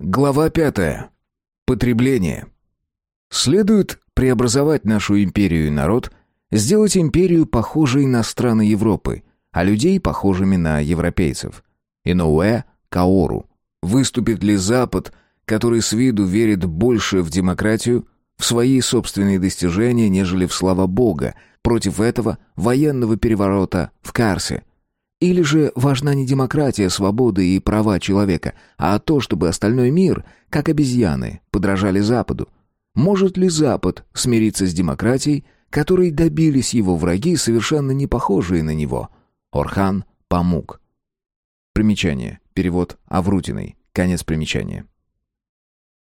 Глава пятая. Потребление. Следует преобразовать нашу империю и народ, сделать империю похожей на страны Европы, а людей похожими на европейцев. Иноуэ Каору. Выступит ли Запад, который с виду верит больше в демократию, в свои собственные достижения, нежели в слава Бога, против этого военного переворота в Карсе – или же важна не демократия, свобода и права человека, а то, чтобы остальной мир, как обезьяны, подражали Западу? Может ли Запад смириться с демократией, которой добились его враги, совершенно не похожие на него? Орхан Памук. Примечание. Перевод Аврутиной. Конец примечания.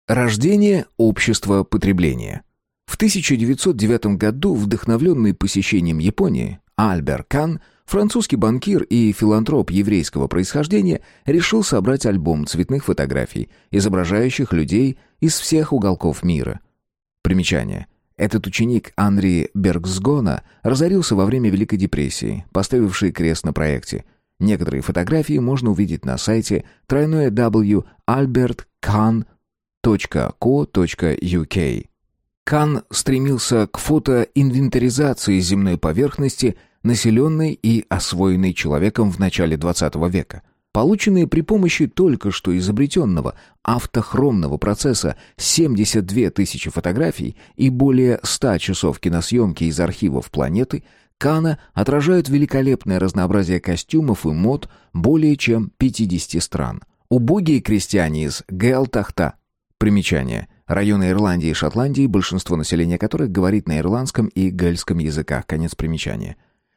Рождение общества потребления. В 1909 году, вдохновленный посещением Японии, Альбер Кан – Французский банкир и филантроп еврейского происхождения решил собрать альбом цветных фотографий, изображающих людей из всех уголков мира. Примечание. Этот ученик Анри Бергсгона разорился во время Великой депрессии, поставивший крест на проекте. Некоторые фотографии можно увидеть на сайте www.albertkan.co.uk. Кан стремился к фотоинвентаризации земной поверхности – населенной и освоенной человеком в начале XX века. Полученные при помощи только что изобретенного автохромного процесса 72 тысячи фотографий и более 100 часов киносъемки из архивов планеты Кана отражают великолепное разнообразие костюмов и мод более чем 50 стран. Убогие крестьяне из Гелтахта. Примечание. Районы Ирландии и Шотландии, большинство населения которых говорит на ирландском и гельском языках. Конец примечания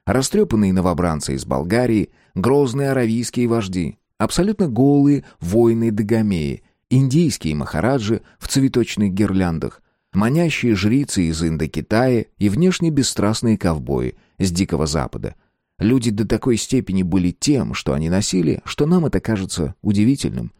растрепанные новобранцы из Болгарии, грозные аравийские вожди, абсолютно голые воины Дагомеи, индийские махараджи в цветочных гирляндах, манящие жрицы из Индокитая и внешне бесстрастные ковбои с Дикого Запада. Люди до такой степени были тем, что они носили, что нам это кажется удивительным.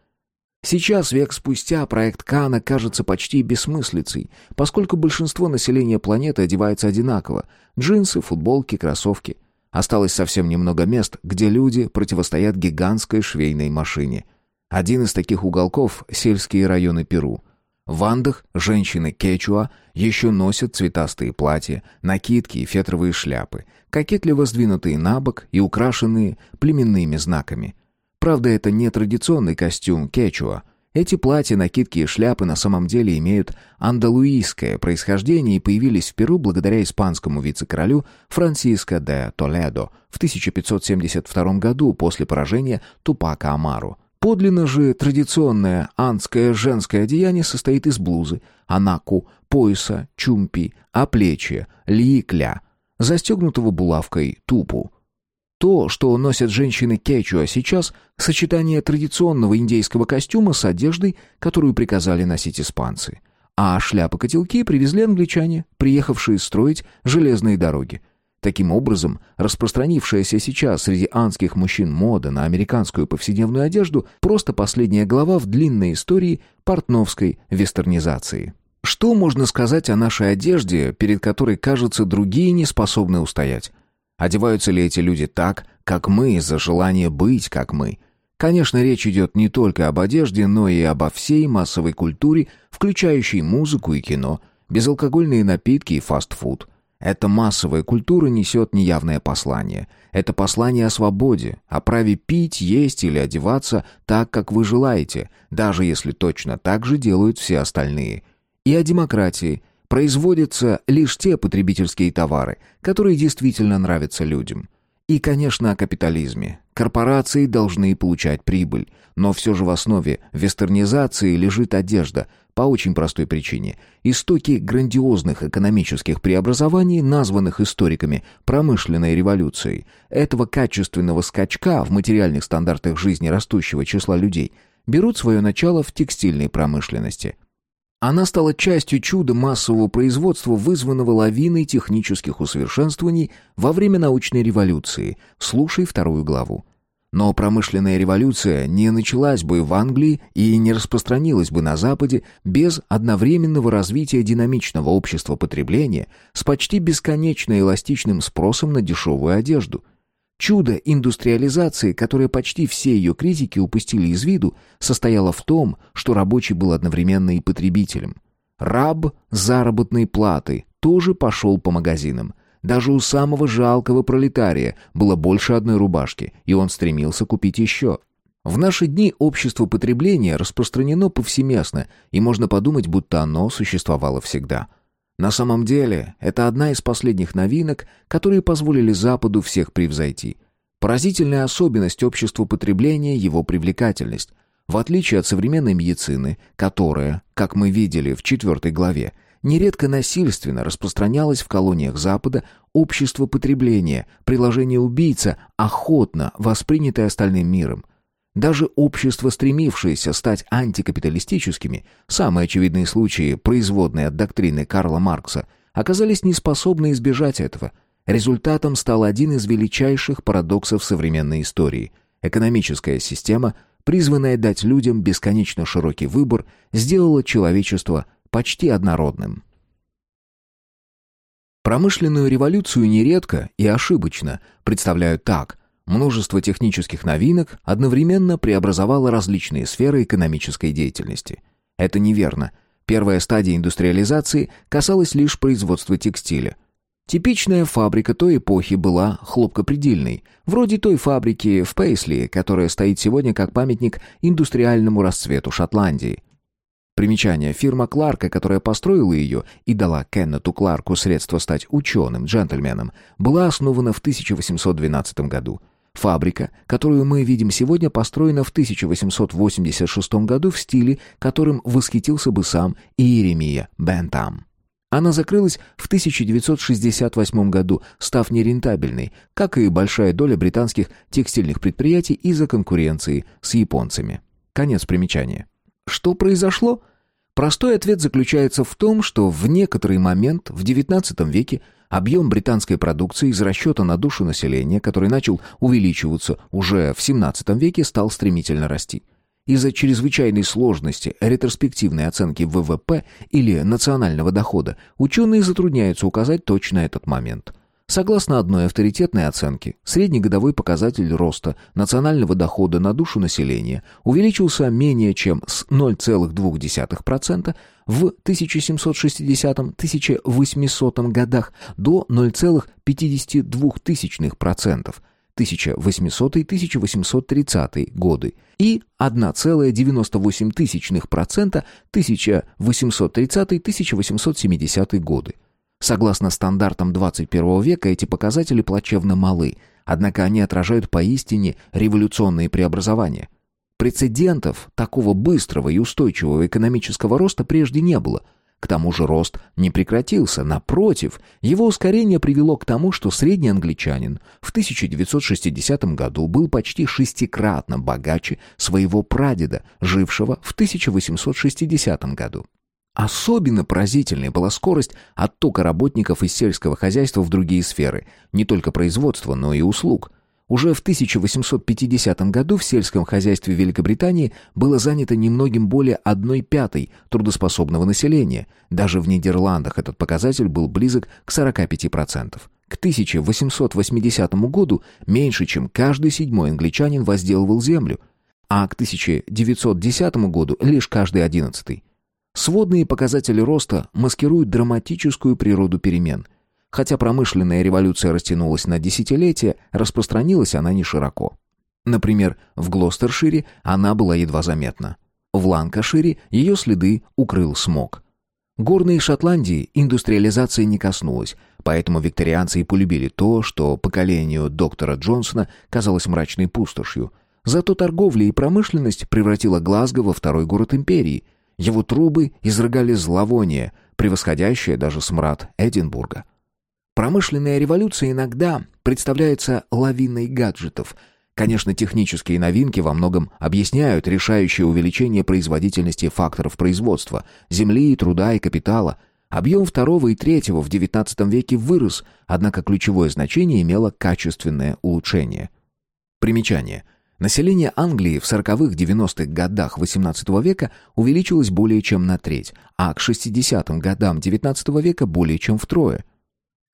Сейчас, век спустя, проект Кана кажется почти бессмыслицей, поскольку большинство населения планеты одевается одинаково – джинсы, футболки, кроссовки. Осталось совсем немного мест, где люди противостоят гигантской швейной машине. Один из таких уголков – сельские районы Перу. В Андах женщины кечуа еще носят цветастые платья, накидки и фетровые шляпы, кокетливо сдвинутые на бок и украшенные племенными знаками – Правда, это не традиционный костюм кечуа. Эти платья, накидки и шляпы на самом деле имеют андалуийское происхождение и появились в Перу благодаря испанскому вице-королю Франсиско де Толедо в 1572 году после поражения Тупака Амару. Подлинно же традиционное андское женское одеяние состоит из блузы, анаку, пояса, чумпи, оплечья, лиикля, застегнутого булавкой тупу – то, что носят женщины кечуа сейчас, сочетание традиционного индейского костюма с одеждой, которую приказали носить испанцы. А шляпы-котелки привезли англичане, приехавшие строить железные дороги. Таким образом, распространившаяся сейчас среди анских мужчин мода на американскую повседневную одежду просто последняя глава в длинной истории портновской вестернизации. Что можно сказать о нашей одежде, перед которой, кажется, другие не способны устоять? Одеваются ли эти люди так, как мы, из-за желания быть, как мы? Конечно, речь идет не только об одежде, но и обо всей массовой культуре, включающей музыку и кино, безалкогольные напитки и фастфуд. Эта массовая культура несет неявное послание. Это послание о свободе, о праве пить, есть или одеваться так, как вы желаете, даже если точно так же делают все остальные. И о демократии, производятся лишь те потребительские товары, которые действительно нравятся людям. И, конечно, о капитализме. Корпорации должны получать прибыль, но все же в основе вестернизации лежит одежда, по очень простой причине. Истоки грандиозных экономических преобразований, названных историками промышленной революцией, этого качественного скачка в материальных стандартах жизни растущего числа людей, берут свое начало в текстильной промышленности – она стала частью чуда массового производства, вызванного лавиной технических усовершенствований во время научной революции. Слушай вторую главу. Но промышленная революция не началась бы в Англии и не распространилась бы на Западе без одновременного развития динамичного общества потребления с почти бесконечно эластичным спросом на дешевую одежду. Чудо индустриализации, которое почти все ее критики упустили из виду, состояло в том, что рабочий был одновременно и потребителем. Раб заработной платы тоже пошел по магазинам. Даже у самого жалкого пролетария было больше одной рубашки, и он стремился купить еще. В наши дни общество потребления распространено повсеместно, и можно подумать, будто оно существовало всегда. На самом деле, это одна из последних новинок, которые позволили Западу всех превзойти. Поразительная особенность общества потребления – его привлекательность. В отличие от современной медицины, которая, как мы видели в четвертой главе, нередко насильственно распространялось в колониях Запада, общество потребления, приложение убийца, охотно воспринятое остальным миром. Даже общества, стремившиеся стать антикапиталистическими, самые очевидные случаи, производные от доктрины Карла Маркса, оказались неспособны избежать этого. Результатом стал один из величайших парадоксов современной истории. Экономическая система, призванная дать людям бесконечно широкий выбор, сделала человечество почти однородным. Промышленную революцию нередко и ошибочно представляют так. Множество технических новинок одновременно преобразовало различные сферы экономической деятельности. Это неверно. Первая стадия индустриализации касалась лишь производства текстиля. Типичная фабрика той эпохи была хлопкопредельной, вроде той фабрики в Пейсли, которая стоит сегодня как памятник индустриальному расцвету Шотландии. Примечание. Фирма Кларка, которая построила ее и дала Кеннету Кларку средства стать ученым, джентльменом, была основана в 1812 году. Фабрика, которую мы видим сегодня, построена в 1886 году в стиле, которым восхитился бы сам Иеремия Бентам. Она закрылась в 1968 году, став нерентабельной, как и большая доля британских текстильных предприятий из-за конкуренции с японцами. Конец примечания. Что произошло? Простой ответ заключается в том, что в некоторый момент в XIX веке объем британской продукции из расчета на душу населения, который начал увеличиваться уже в XVII веке, стал стремительно расти. Из-за чрезвычайной сложности ретроспективной оценки ВВП или национального дохода ученые затрудняются указать точно этот момент. Согласно одной авторитетной оценке, среднегодовой показатель роста национального дохода на душу населения увеличился менее чем с 0,2% в 1760-1800 годах до 0,52% 1800-1830 годы и 1,98% 1830-1870 годы. Согласно стандартам 21 века эти показатели плачевно малы, однако они отражают поистине революционные преобразования. Прецедентов такого быстрого и устойчивого экономического роста прежде не было. К тому же рост не прекратился, напротив, его ускорение привело к тому, что средний англичанин в 1960 году был почти шестикратно богаче своего прадеда, жившего в 1860 году. Особенно поразительной была скорость оттока работников из сельского хозяйства в другие сферы, не только производства, но и услуг. Уже в 1850 году в сельском хозяйстве Великобритании было занято немногим более одной пятой трудоспособного населения. Даже в Нидерландах этот показатель был близок к 45%. К 1880 году меньше, чем каждый седьмой англичанин возделывал землю, а к 1910 году лишь каждый одиннадцатый. Сводные показатели роста маскируют драматическую природу перемен. Хотя промышленная революция растянулась на десятилетия, распространилась она не широко. Например, в Глостершире она была едва заметна. В Ланкашире ее следы укрыл смог. Горной Шотландии индустриализация не коснулась, поэтому викторианцы и полюбили то, что поколению доктора Джонсона казалось мрачной пустошью. Зато торговля и промышленность превратила Глазго во второй город империи – его трубы изрыгали зловоние, превосходящее даже смрад Эдинбурга. Промышленная революция иногда представляется лавиной гаджетов. Конечно, технические новинки во многом объясняют решающее увеличение производительности факторов производства – земли, труда и капитала. Объем второго и третьего в XIX веке вырос, однако ключевое значение имело качественное улучшение. Примечание – Население Англии в 40-х-90-х годах XVIII века увеличилось более чем на треть, а к 60-м годам XIX века более чем втрое.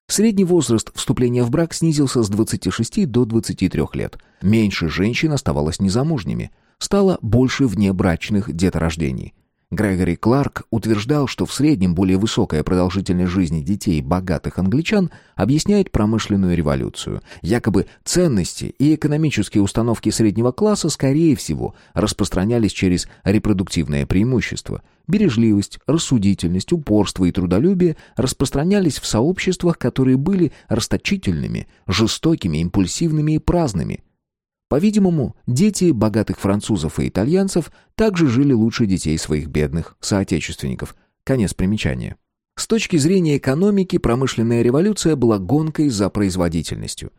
Средний возраст вступления в брак снизился с 26 до 23 лет. Меньше женщин оставалось незамужними. Стало больше внебрачных деторождений. Грегори Кларк утверждал, что в среднем более высокая продолжительность жизни детей богатых англичан объясняет промышленную революцию. Якобы ценности и экономические установки среднего класса, скорее всего, распространялись через репродуктивное преимущество. Бережливость, рассудительность, упорство и трудолюбие распространялись в сообществах, которые были расточительными, жестокими, импульсивными и праздными – по-видимому, дети богатых французов и итальянцев также жили лучше детей своих бедных соотечественников. Конец примечания. С точки зрения экономики, промышленная революция была гонкой за производительностью.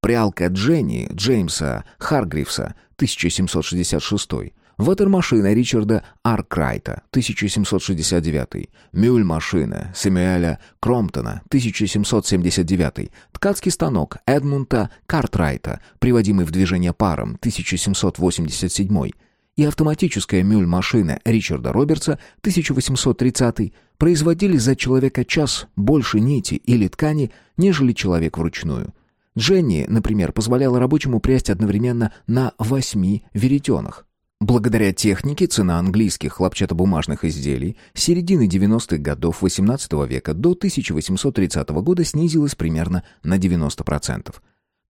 Прялка Дженни Джеймса Харгривса 1766 Ватермашина Ричарда Аркрайта, 1769. Мюль-машина Сэмюэля Кромптона, 1779. Ткацкий станок Эдмунда Картрайта, приводимый в движение паром, 1787. И автоматическая мюль-машина Ричарда Робертса, 1830 производили за человека час больше нити или ткани, нежели человек вручную. Дженни, например, позволяла рабочему прясть одновременно на восьми веретенах. Благодаря технике цена английских хлопчатобумажных изделий с середины 90-х годов XVIII века до 1830 года снизилась примерно на 90%.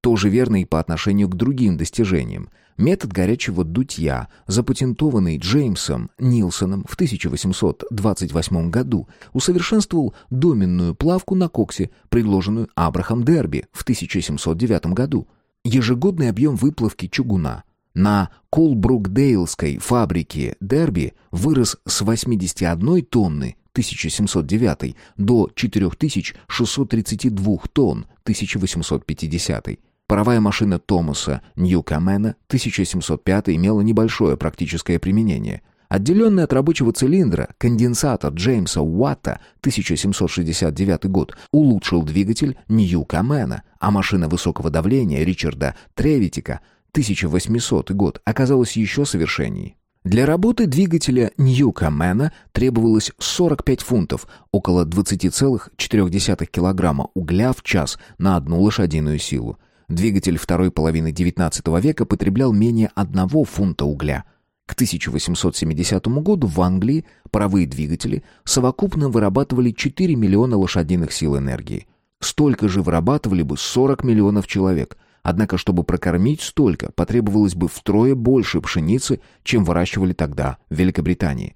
Тоже верно и по отношению к другим достижениям. Метод горячего дутья, запатентованный Джеймсом Нилсоном в 1828 году, усовершенствовал доменную плавку на коксе, предложенную Абрахам Дерби в 1709 году. Ежегодный объем выплавки чугуна на Колбрукдейлской фабрике Дерби вырос с 81 тонны 1709 до 4632 тонн 1850. Паровая машина Томаса Ньюкамена 1705 имела небольшое практическое применение. Отделенный от рабочего цилиндра конденсатор Джеймса Уатта 1769 год улучшил двигатель Ньюкамена, а машина высокого давления Ричарда Тревитика – 1800 год оказалось еще совершенней. Для работы двигателя Ньюкамена требовалось 45 фунтов, около 20,4 килограмма угля в час на одну лошадиную силу. Двигатель второй половины XIX века потреблял менее одного фунта угля. К 1870 году в Англии паровые двигатели совокупно вырабатывали 4 миллиона лошадиных сил энергии. Столько же вырабатывали бы 40 миллионов человек – Однако, чтобы прокормить столько, потребовалось бы втрое больше пшеницы, чем выращивали тогда в Великобритании.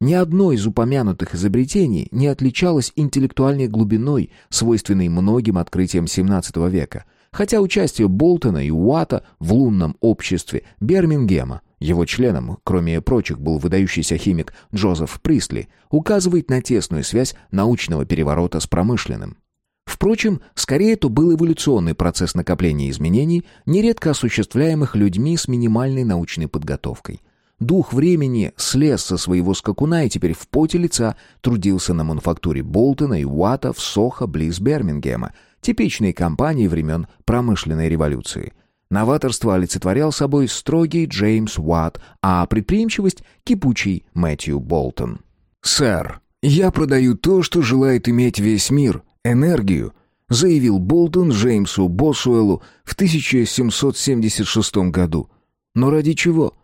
Ни одно из упомянутых изобретений не отличалось интеллектуальной глубиной, свойственной многим открытиям XVII века, хотя участие Болтона и Уатта в лунном обществе Бермингема его членом, кроме прочих, был выдающийся химик Джозеф Присли, указывает на тесную связь научного переворота с промышленным. Впрочем, скорее это был эволюционный процесс накопления изменений, нередко осуществляемых людьми с минимальной научной подготовкой. Дух времени слез со своего скакуна и теперь в поте лица трудился на мануфактуре Болтона и Уатта в Сохо близ Бермингема, типичной компании времен промышленной революции. Новаторство олицетворял собой строгий Джеймс Уатт, а предприимчивость — кипучий Мэтью Болтон. «Сэр, я продаю то, что желает иметь весь мир», энергию, заявил Болтон Джеймсу Босуэлу в 1776 году. Но ради чего?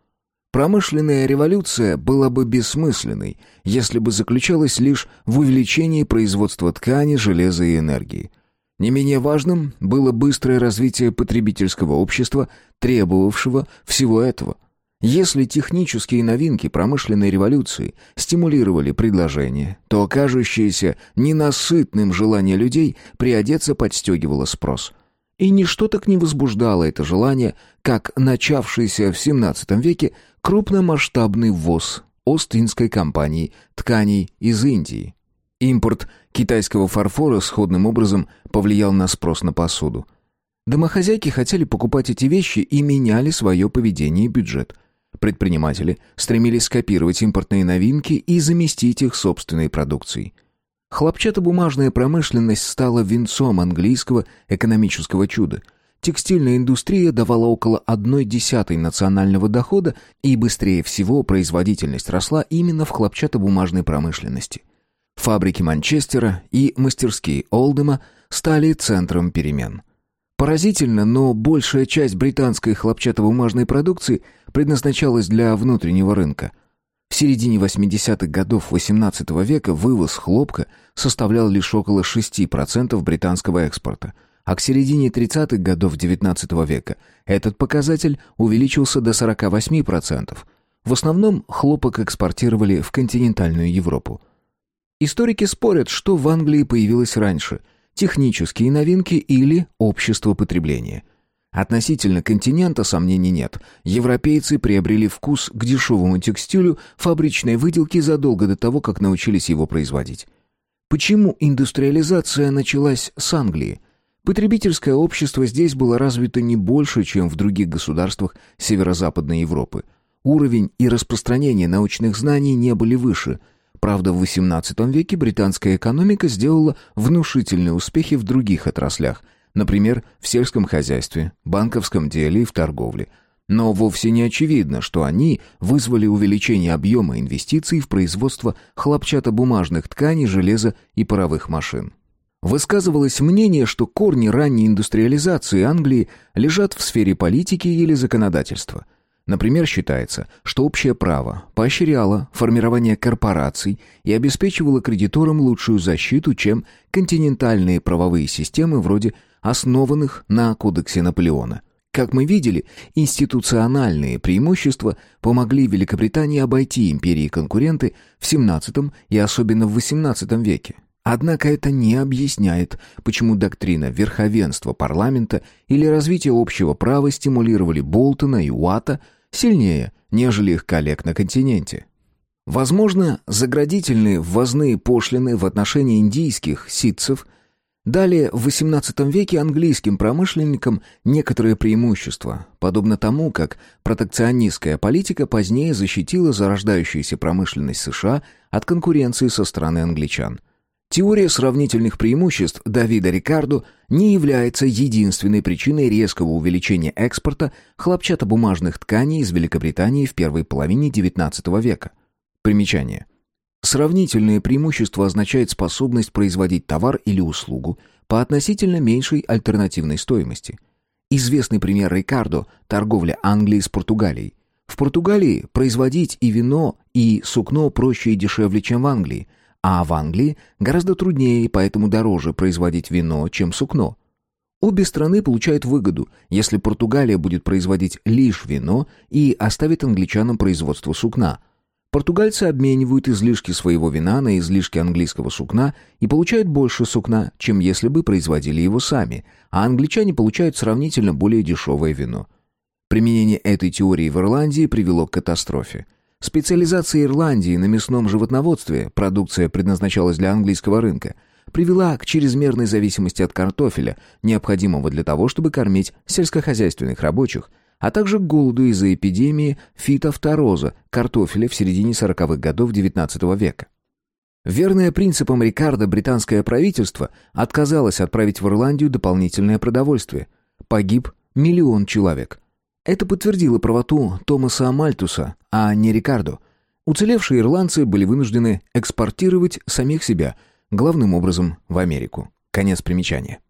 Промышленная революция была бы бессмысленной, если бы заключалась лишь в увеличении производства ткани, железа и энергии. Не менее важным было быстрое развитие потребительского общества, требовавшего всего этого – если технические новинки промышленной революции стимулировали предложение, то кажущееся ненасытным желание людей приодеться подстегивало спрос. И ничто так не возбуждало это желание, как начавшийся в XVII веке крупномасштабный ввоз Остинской компании тканей из Индии. Импорт китайского фарфора сходным образом повлиял на спрос на посуду. Домохозяйки хотели покупать эти вещи и меняли свое поведение и бюджет – Предприниматели стремились скопировать импортные новинки и заместить их собственной продукцией. Хлопчатобумажная промышленность стала венцом английского экономического чуда. Текстильная индустрия давала около одной десятой национального дохода, и быстрее всего производительность росла именно в хлопчатобумажной промышленности. фабрики Манчестера и мастерские Олдема стали центром перемен. Поразительно, но большая часть британской хлопчатобумажной продукции предназначалась для внутреннего рынка. В середине 80-х годов XVIII века вывоз хлопка составлял лишь около 6% британского экспорта, а к середине 30-х годов XIX века этот показатель увеличился до 48%. В основном хлопок экспортировали в континентальную Европу. Историки спорят, что в Англии появилось раньше – технические новинки или общество потребления. Относительно континента сомнений нет. Европейцы приобрели вкус к дешевому текстилю фабричной выделки задолго до того, как научились его производить. Почему индустриализация началась с Англии? Потребительское общество здесь было развито не больше, чем в других государствах северо-западной Европы. Уровень и распространение научных знаний не были выше – Правда, в XVIII веке британская экономика сделала внушительные успехи в других отраслях, например, в сельском хозяйстве, банковском деле и в торговле. Но вовсе не очевидно, что они вызвали увеличение объема инвестиций в производство хлопчатобумажных тканей, железа и паровых машин. Высказывалось мнение, что корни ранней индустриализации Англии лежат в сфере политики или законодательства – Например, считается, что общее право поощряло формирование корпораций и обеспечивало кредиторам лучшую защиту, чем континентальные правовые системы вроде основанных на Кодексе Наполеона. Как мы видели, институциональные преимущества помогли Великобритании обойти империи-конкуренты в XVII и особенно в XVIII веке. Однако это не объясняет, почему доктрина верховенства парламента или развитие общего права стимулировали Болтона и Уатта сильнее, нежели их коллег на континенте. Возможно, заградительные ввозные пошлины в отношении индийских ситцев дали в XVIII веке английским промышленникам некоторые преимущества, подобно тому, как протекционистская политика позднее защитила зарождающуюся промышленность США от конкуренции со стороны англичан – Теория сравнительных преимуществ Давида Рикардо не является единственной причиной резкого увеличения экспорта хлопчатобумажных тканей из Великобритании в первой половине XIX века. Примечание. Сравнительное преимущество означает способность производить товар или услугу по относительно меньшей альтернативной стоимости. Известный пример Рикардо – торговля Англии с Португалией. В Португалии производить и вино, и сукно проще и дешевле, чем в Англии – а в Англии гораздо труднее и поэтому дороже производить вино, чем сукно. Обе страны получают выгоду, если Португалия будет производить лишь вино и оставит англичанам производство сукна. Португальцы обменивают излишки своего вина на излишки английского сукна и получают больше сукна, чем если бы производили его сами, а англичане получают сравнительно более дешевое вино. Применение этой теории в Ирландии привело к катастрофе. Специализация Ирландии на мясном животноводстве, продукция предназначалась для английского рынка, привела к чрезмерной зависимости от картофеля, необходимого для того, чтобы кормить сельскохозяйственных рабочих, а также к голоду из-за эпидемии фитофтороза картофеля в середине 40-х годов XIX века. Верное принципам Рикардо британское правительство отказалось отправить в Ирландию дополнительное продовольствие. Погиб миллион человек – это подтвердило правоту Томаса Мальтуса, а не Рикардо. Уцелевшие ирландцы были вынуждены экспортировать самих себя, главным образом в Америку. Конец примечания.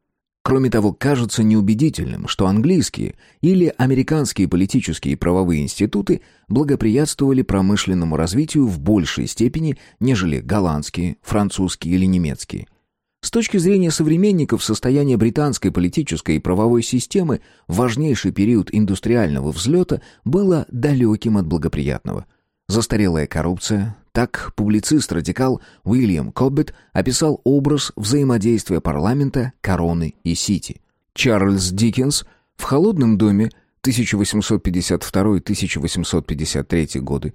Кроме того, кажется неубедительным, что английские или американские политические и правовые институты благоприятствовали промышленному развитию в большей степени, нежели голландские, французские или немецкие – с точки зрения современников, состояние британской политической и правовой системы важнейший период индустриального взлета было далеким от благоприятного. Застарелая коррупция, так публицист-радикал Уильям Коббет описал образ взаимодействия парламента, короны и сити. Чарльз Диккенс в «Холодном доме» 1852-1853 годы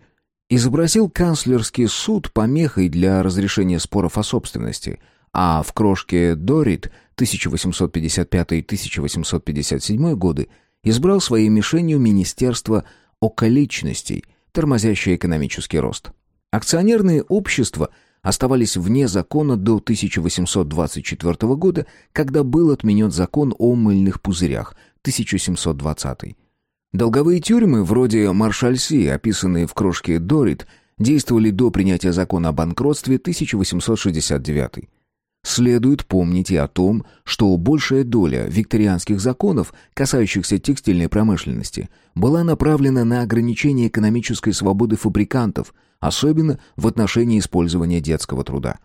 изобразил канцлерский суд помехой для разрешения споров о собственности – а в крошке Дорит 1855-1857 годы избрал своей мишенью Министерство околичностей, тормозящее экономический рост. Акционерные общества оставались вне закона до 1824 года, когда был отменен закон о мыльных пузырях 1720. Долговые тюрьмы, вроде Маршальси, описанные в крошке Дорит, действовали до принятия закона о банкротстве 1869. Следует помнить и о том, что большая доля викторианских законов, касающихся текстильной промышленности, была направлена на ограничение экономической свободы фабрикантов, особенно в отношении использования детского труда.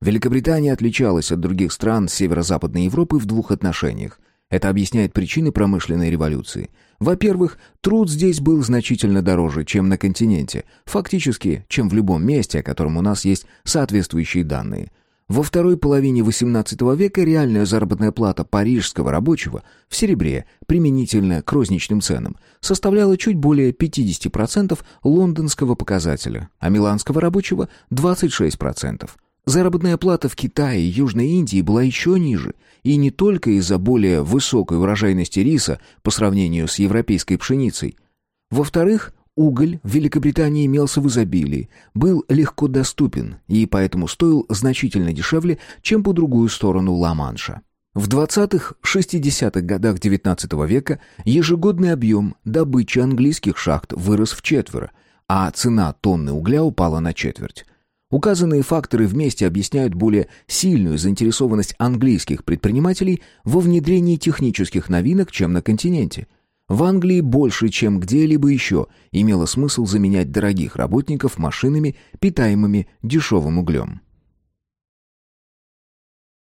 Великобритания отличалась от других стран северо-западной Европы в двух отношениях. Это объясняет причины промышленной революции. Во-первых, труд здесь был значительно дороже, чем на континенте, фактически, чем в любом месте, о котором у нас есть соответствующие данные. Во второй половине XVIII века реальная заработная плата парижского рабочего в серебре, применительно к розничным ценам, составляла чуть более 50% лондонского показателя, а миланского рабочего – 26%. Заработная плата в Китае и Южной Индии была еще ниже, и не только из-за более высокой урожайности риса по сравнению с европейской пшеницей. Во-вторых, уголь в Великобритании имелся в изобилии, был легко доступен и поэтому стоил значительно дешевле, чем по другую сторону Ла-Манша. В 20-60-х годах XIX века ежегодный объем добычи английских шахт вырос в четверо, а цена тонны угля упала на четверть. Указанные факторы вместе объясняют более сильную заинтересованность английских предпринимателей во внедрении технических новинок, чем на континенте. В Англии больше, чем где-либо еще, имело смысл заменять дорогих работников машинами, питаемыми дешевым углем.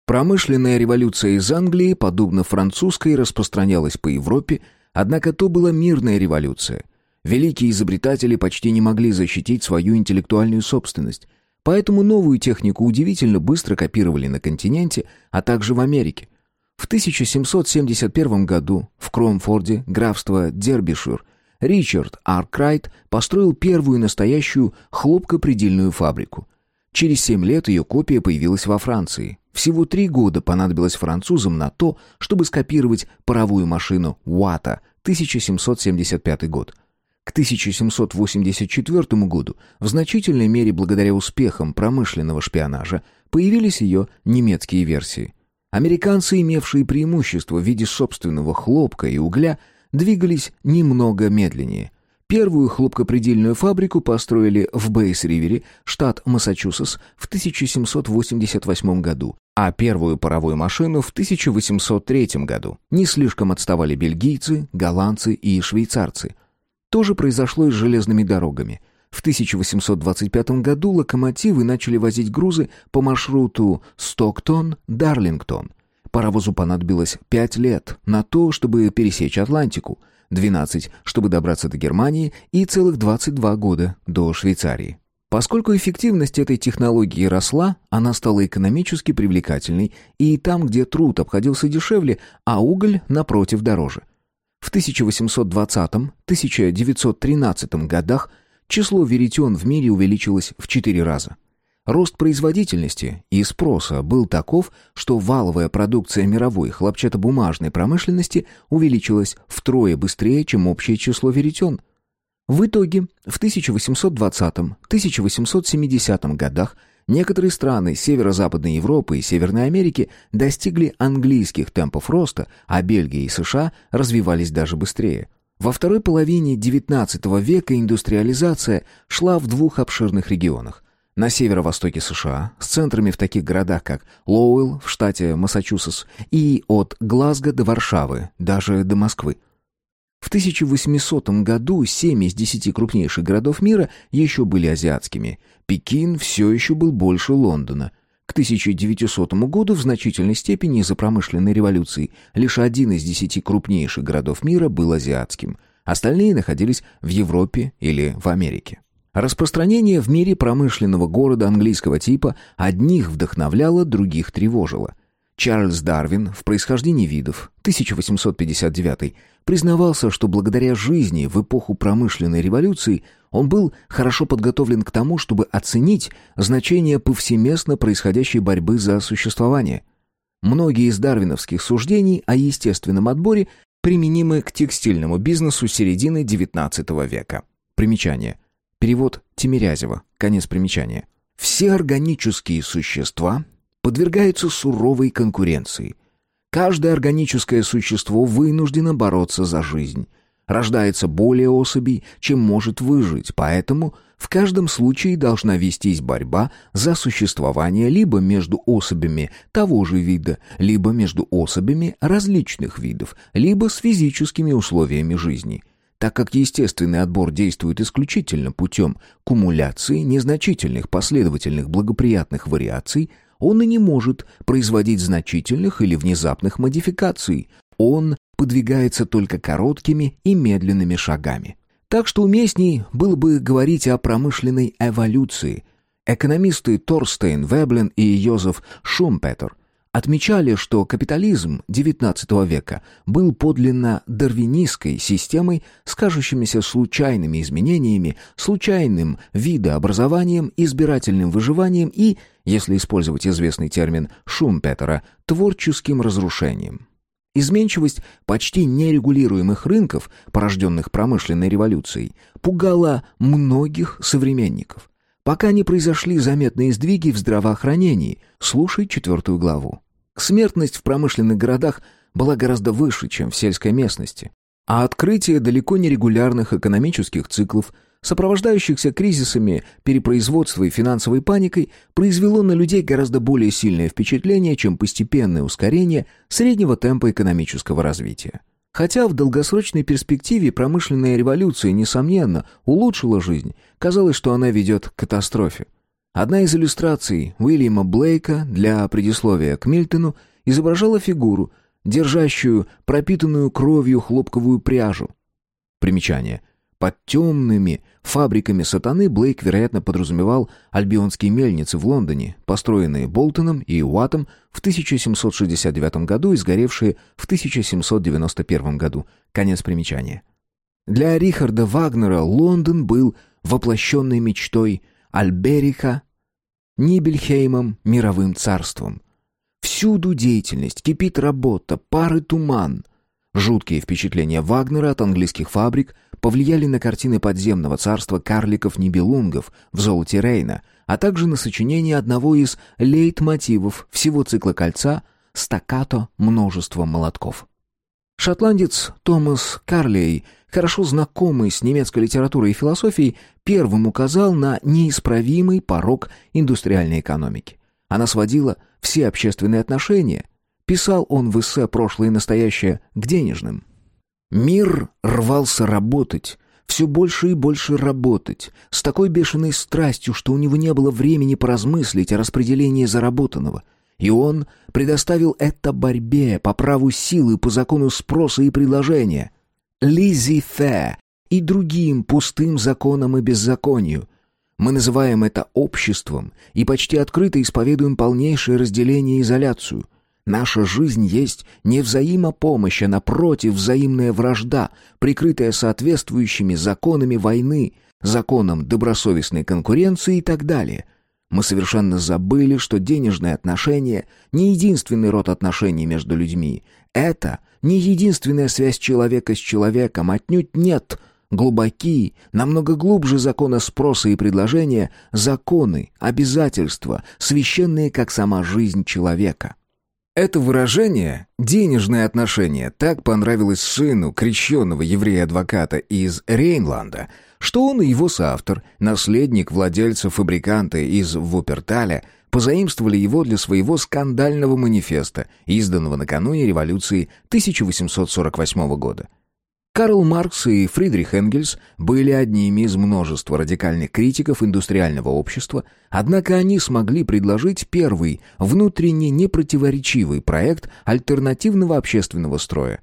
Промышленная революция из Англии, подобно французской, распространялась по Европе, однако то была мирная революция. Великие изобретатели почти не могли защитить свою интеллектуальную собственность, Поэтому новую технику удивительно быстро копировали на континенте, а также в Америке. В 1771 году в Кромфорде, графство Дербишир, Ричард Аркрайт построил первую настоящую хлопкопредельную фабрику. Через семь лет ее копия появилась во Франции. Всего три года понадобилось французам на то, чтобы скопировать паровую машину Уатта, 1775 год – к 1784 году, в значительной мере благодаря успехам промышленного шпионажа, появились ее немецкие версии. Американцы, имевшие преимущество в виде собственного хлопка и угля, двигались немного медленнее. Первую хлопкопредельную фабрику построили в Бейс-Ривере, штат Массачусетс, в 1788 году, а первую паровую машину в 1803 году. Не слишком отставали бельгийцы, голландцы и швейцарцы – то же произошло и с железными дорогами. В 1825 году локомотивы начали возить грузы по маршруту Стоктон-Дарлингтон. Паровозу понадобилось 5 лет на то, чтобы пересечь Атлантику, 12, чтобы добраться до Германии и целых 22 года до Швейцарии. Поскольку эффективность этой технологии росла, она стала экономически привлекательной и там, где труд обходился дешевле, а уголь, напротив, дороже – в 1820-1913 годах число веретен в мире увеличилось в 4 раза. Рост производительности и спроса был таков, что валовая продукция мировой хлопчатобумажной промышленности увеличилась втрое быстрее, чем общее число веретен. В итоге в 1820-1870 годах Некоторые страны Северо-Западной Европы и Северной Америки достигли английских темпов роста, а Бельгия и США развивались даже быстрее. Во второй половине XIX века индустриализация шла в двух обширных регионах. На северо-востоке США, с центрами в таких городах, как Лоуэлл в штате Массачусетс, и от Глазго до Варшавы, даже до Москвы. В 1800 году семь из десяти крупнейших городов мира еще были азиатскими. Пекин все еще был больше Лондона. К 1900 году в значительной степени из-за промышленной революции лишь один из десяти крупнейших городов мира был азиатским. Остальные находились в Европе или в Америке. Распространение в мире промышленного города английского типа одних вдохновляло, других тревожило – Чарльз Дарвин в «Происхождении видов» 1859 признавался, что благодаря жизни в эпоху промышленной революции он был хорошо подготовлен к тому, чтобы оценить значение повсеместно происходящей борьбы за существование. Многие из дарвиновских суждений о естественном отборе применимы к текстильному бизнесу середины XIX века. Примечание. Перевод Тимирязева. Конец примечания. Все органические существа подвергаются суровой конкуренции. Каждое органическое существо вынуждено бороться за жизнь. Рождается более особей, чем может выжить, поэтому В каждом случае должна вестись борьба за существование либо между особями того же вида, либо между особями различных видов, либо с физическими условиями жизни. Так как естественный отбор действует исключительно путем кумуляции незначительных последовательных благоприятных вариаций, он и не может производить значительных или внезапных модификаций. Он подвигается только короткими и медленными шагами. Так что уместней было бы говорить о промышленной эволюции. Экономисты Торстейн Веблен и Йозеф Шумпетер отмечали, что капитализм XIX века был подлинно дарвинистской системой с кажущимися случайными изменениями, случайным видообразованием, избирательным выживанием и, если использовать известный термин Шумпетера, творческим разрушением. Изменчивость почти нерегулируемых рынков, порожденных промышленной революцией, пугала многих современников. Пока не произошли заметные сдвиги в здравоохранении, слушай четвертую главу. Смертность в промышленных городах была гораздо выше, чем в сельской местности. А открытие далеко нерегулярных экономических циклов сопровождающихся кризисами перепроизводства и финансовой паникой, произвело на людей гораздо более сильное впечатление, чем постепенное ускорение среднего темпа экономического развития. Хотя в долгосрочной перспективе промышленная революция, несомненно, улучшила жизнь, казалось, что она ведет к катастрофе. Одна из иллюстраций Уильяма Блейка для предисловия к Мильтону изображала фигуру, держащую пропитанную кровью хлопковую пряжу. Примечание – под темными фабриками сатаны Блейк, вероятно, подразумевал альбионские мельницы в Лондоне, построенные Болтоном и Уаттом в 1769 году и сгоревшие в 1791 году. Конец примечания. Для Рихарда Вагнера Лондон был воплощенной мечтой Альбериха, Нибельхеймом, мировым царством. Всюду деятельность, кипит работа, пары туман. Жуткие впечатления Вагнера от английских фабрик повлияли на картины подземного царства карликов-нибелунгов в золоте Рейна, а также на сочинение одного из лейтмотивов всего цикла «Кольца» «Стаккато множество молотков». Шотландец Томас Карлей, хорошо знакомый с немецкой литературой и философией, первым указал на неисправимый порог индустриальной экономики. Она сводила все общественные отношения, писал он в эссе «Прошлое и настоящее» к денежным – Мир рвался работать, все больше и больше работать, с такой бешеной страстью, что у него не было времени поразмыслить о распределении заработанного. И он предоставил это борьбе по праву силы, по закону спроса и предложения. Лизи Фе и другим пустым законам и беззаконию. Мы называем это обществом и почти открыто исповедуем полнейшее разделение и изоляцию. Наша жизнь есть не взаимопомощь, а напротив взаимная вражда, прикрытая соответствующими законами войны, законом добросовестной конкуренции и так далее. Мы совершенно забыли, что денежные отношения – не единственный род отношений между людьми. Это не единственная связь человека с человеком, отнюдь нет – глубокие, намного глубже закона спроса и предложения, законы, обязательства, священные, как сама жизнь человека. Это выражение «денежные отношения» так понравилось сыну крещенного еврея-адвоката из Рейнланда, что он и его соавтор, наследник владельца-фабриканта из Вуперталя, позаимствовали его для своего скандального манифеста, изданного накануне революции 1848 года. Карл Маркс и Фридрих Энгельс были одними из множества радикальных критиков индустриального общества, однако они смогли предложить первый, внутренне непротиворечивый проект альтернативного общественного строя.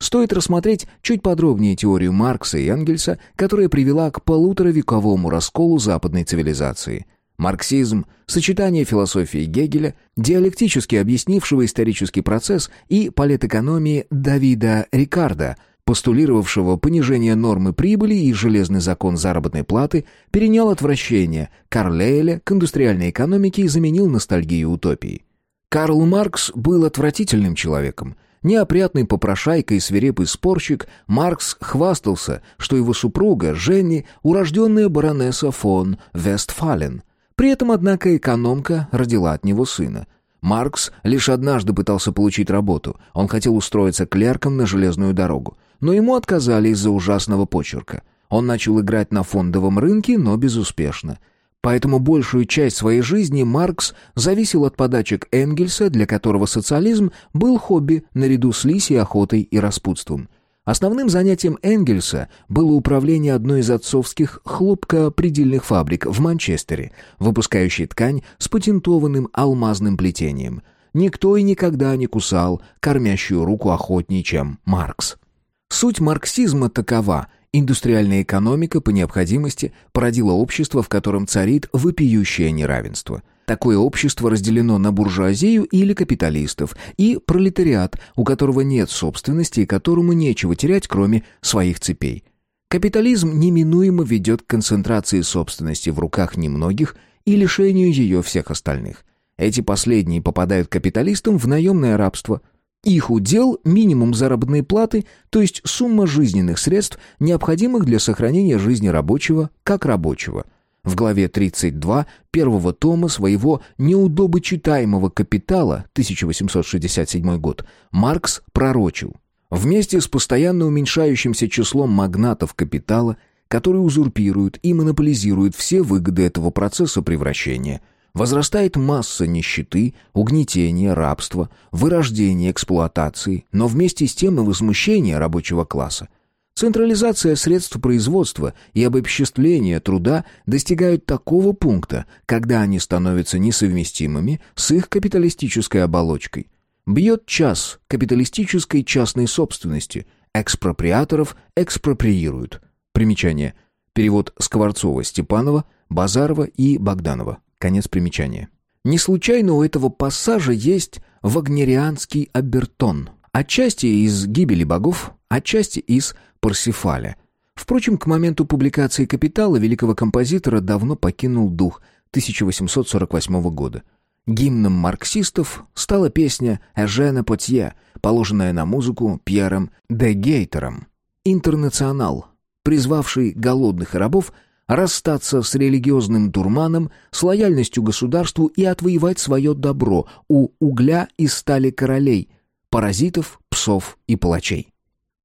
Стоит рассмотреть чуть подробнее теорию Маркса и Энгельса, которая привела к полуторавековому расколу западной цивилизации – Марксизм – сочетание философии Гегеля, диалектически объяснившего исторический процесс, и политэкономии Давида Рикардо – постулировавшего понижение нормы прибыли и железный закон заработной платы, перенял отвращение Карлейля к индустриальной экономике и заменил ностальгию утопии. Карл Маркс был отвратительным человеком. Неопрятный попрошайка и свирепый спорщик, Маркс хвастался, что его супруга, Женни, урожденная баронесса фон Вестфален. При этом, однако, экономка родила от него сына – Маркс лишь однажды пытался получить работу. Он хотел устроиться клерком на железную дорогу но ему отказали из-за ужасного почерка. Он начал играть на фондовом рынке, но безуспешно. Поэтому большую часть своей жизни Маркс зависел от подачек Энгельса, для которого социализм был хобби наряду с лисьей охотой и распутством. Основным занятием Энгельса было управление одной из отцовских хлопкопредельных фабрик в Манчестере, выпускающей ткань с патентованным алмазным плетением. Никто и никогда не кусал кормящую руку охотней, чем Маркс. Суть марксизма такова – Индустриальная экономика по необходимости породила общество, в котором царит вопиющее неравенство. Такое общество разделено на буржуазию или капиталистов и пролетариат, у которого нет собственности и которому нечего терять, кроме своих цепей. Капитализм неминуемо ведет к концентрации собственности в руках немногих и лишению ее всех остальных. Эти последние попадают капиталистам в наемное рабство – их удел – минимум заработной платы, то есть сумма жизненных средств, необходимых для сохранения жизни рабочего как рабочего. В главе 32 первого тома своего неудобочитаемого «Капитала» 1867 год Маркс пророчил «Вместе с постоянно уменьшающимся числом магнатов капитала, которые узурпируют и монополизируют все выгоды этого процесса превращения – Возрастает масса нищеты, угнетения, рабства, вырождения эксплуатации, но вместе с тем и возмущения рабочего класса. Централизация средств производства и обобществление труда достигают такого пункта, когда они становятся несовместимыми с их капиталистической оболочкой. Бьет час капиталистической частной собственности, экспроприаторов экспроприируют. Примечание. Перевод Скворцова-Степанова, Базарова и Богданова. Конец примечания. Не случайно у этого пассажа есть вагнерианский обертон. Отчасти из «Гибели богов», отчасти из «Парсифаля». Впрочем, к моменту публикации «Капитала» великого композитора давно покинул дух 1848 года. Гимном марксистов стала песня «Эжена Потье», положенная на музыку Пьером де Гейтером. «Интернационал», призвавший голодных рабов – расстаться с религиозным дурманом, с лояльностью государству и отвоевать свое добро у угля и стали королей, паразитов, псов и палачей.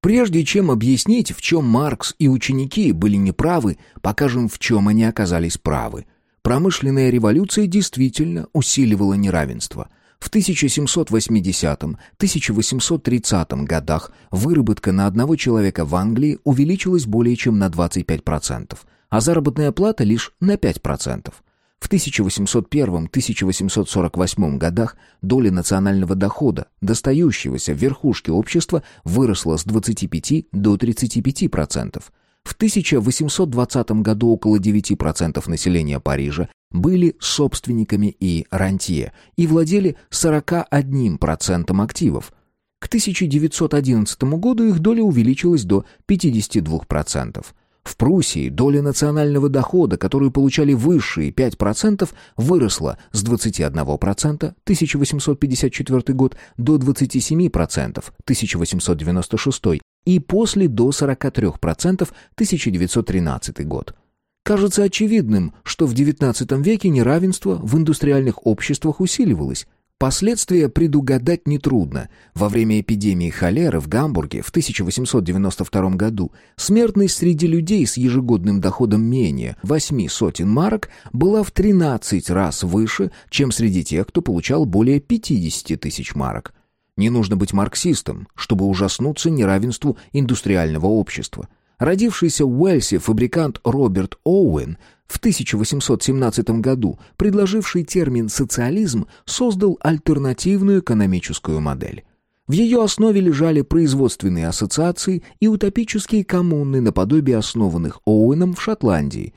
Прежде чем объяснить, в чем Маркс и ученики были неправы, покажем, в чем они оказались правы. Промышленная революция действительно усиливала неравенство. В 1780-1830 годах выработка на одного человека в Англии увеличилась более чем на 25% а заработная плата лишь на 5%. В 1801-1848 годах доля национального дохода, достающегося в верхушке общества, выросла с 25 до 35%. В 1820 году около 9% населения Парижа были собственниками и рантье и владели 41% активов. К 1911 году их доля увеличилась до 52%. В Пруссии доля национального дохода, которую получали высшие 5%, выросла с 21% 1854 год до 27% 1896 и после до 43% 1913 год. Кажется очевидным, что в XIX веке неравенство в индустриальных обществах усиливалось, Последствия предугадать нетрудно. Во время эпидемии холеры в Гамбурге в 1892 году смертность среди людей с ежегодным доходом менее 8 сотен марок была в 13 раз выше, чем среди тех, кто получал более 50 тысяч марок. Не нужно быть марксистом, чтобы ужаснуться неравенству индустриального общества. Родившийся в Уэльсе фабрикант Роберт Оуэн в 1817 году, предложивший термин «социализм», создал альтернативную экономическую модель. В ее основе лежали производственные ассоциации и утопические коммуны наподобие основанных Оуэном в Шотландии,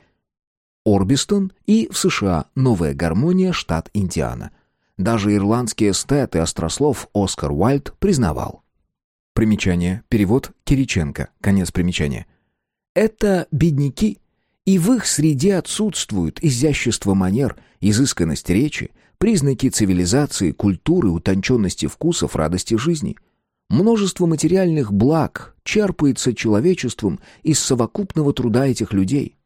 Орбистон и в США Новая гармония, штат Индиана. Даже ирландский эстет и острослов Оскар Уайльд признавал. Примечание. Перевод Кириченко. Конец примечания. Это бедняки, и в их среде отсутствуют изящество манер, изысканность речи, признаки цивилизации, культуры, утонченности вкусов, радости жизни. Множество материальных благ черпается человечеством из совокупного труда этих людей.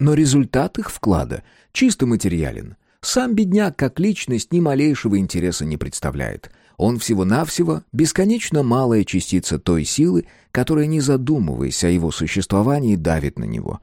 Но результат их вклада чисто материален. Сам бедняк как личность ни малейшего интереса не представляет. Он всего-навсего бесконечно малая частица той силы, которая, не задумываясь о его существовании, давит на него.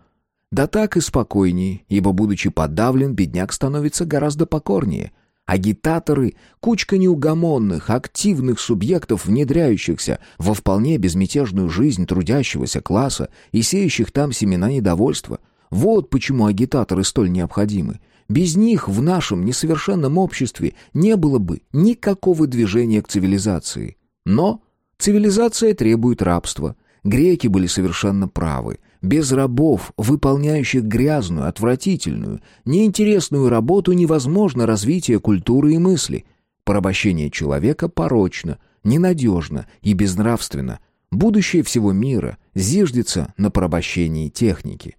Да так и спокойнее, ибо, будучи подавлен, бедняк становится гораздо покорнее — Агитаторы — кучка неугомонных, активных субъектов, внедряющихся во вполне безмятежную жизнь трудящегося класса и сеющих там семена недовольства. Вот почему агитаторы столь необходимы. Без них в нашем несовершенном обществе не было бы никакого движения к цивилизации. Но цивилизация требует рабства. Греки были совершенно правы. Без рабов, выполняющих грязную, отвратительную, неинтересную работу, невозможно развитие культуры и мысли. Порабощение человека порочно, ненадежно и безнравственно. Будущее всего мира зиждется на порабощении техники.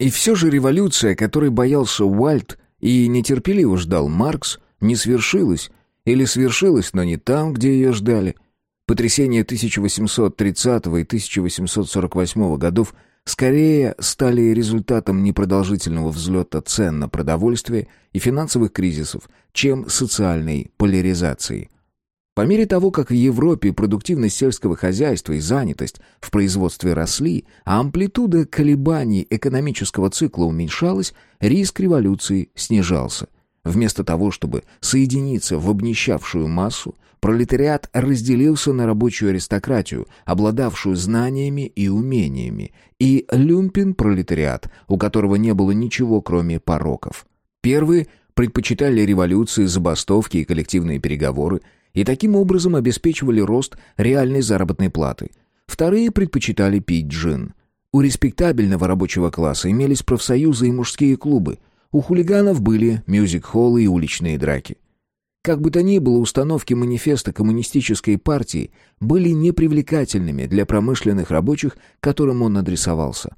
И все же революция, которой боялся Уальт и нетерпеливо ждал Маркс, не свершилась, или свершилась, но не там, где ее ждали. Потрясения 1830 и 1848 годов – скорее стали результатом непродолжительного взлета цен на продовольствие и финансовых кризисов, чем социальной поляризации. По мере того, как в Европе продуктивность сельского хозяйства и занятость в производстве росли, а амплитуда колебаний экономического цикла уменьшалась, риск революции снижался. Вместо того, чтобы соединиться в обнищавшую массу, Пролетариат разделился на рабочую аристократию, обладавшую знаниями и умениями, и люмпин-пролетариат, у которого не было ничего, кроме пороков. Первые предпочитали революции, забастовки и коллективные переговоры, и таким образом обеспечивали рост реальной заработной платы. Вторые предпочитали пить джин. У респектабельного рабочего класса имелись профсоюзы и мужские клубы. У хулиганов были мюзик-холлы и уличные драки. Как бы то ни было, установки манифеста коммунистической партии были непривлекательными для промышленных рабочих, которым он адресовался.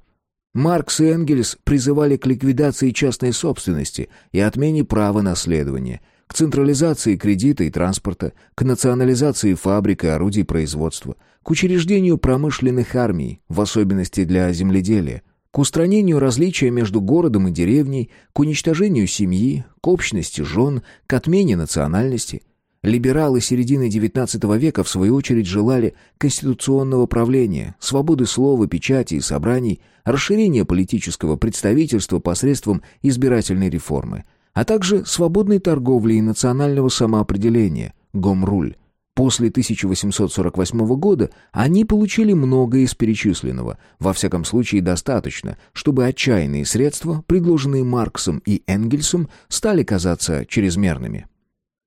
Маркс и Энгельс призывали к ликвидации частной собственности и отмене права наследования, к централизации кредита и транспорта, к национализации фабрик и орудий производства, к учреждению промышленных армий, в особенности для земледелия – к устранению различия между городом и деревней, к уничтожению семьи, к общности жен, к отмене национальности. Либералы середины XIX века, в свою очередь, желали конституционного правления, свободы слова, печати и собраний, расширения политического представительства посредством избирательной реформы, а также свободной торговли и национального самоопределения, гомруль. После 1848 года они получили много из перечисленного, во всяком случае достаточно, чтобы отчаянные средства, предложенные Марксом и Энгельсом, стали казаться чрезмерными.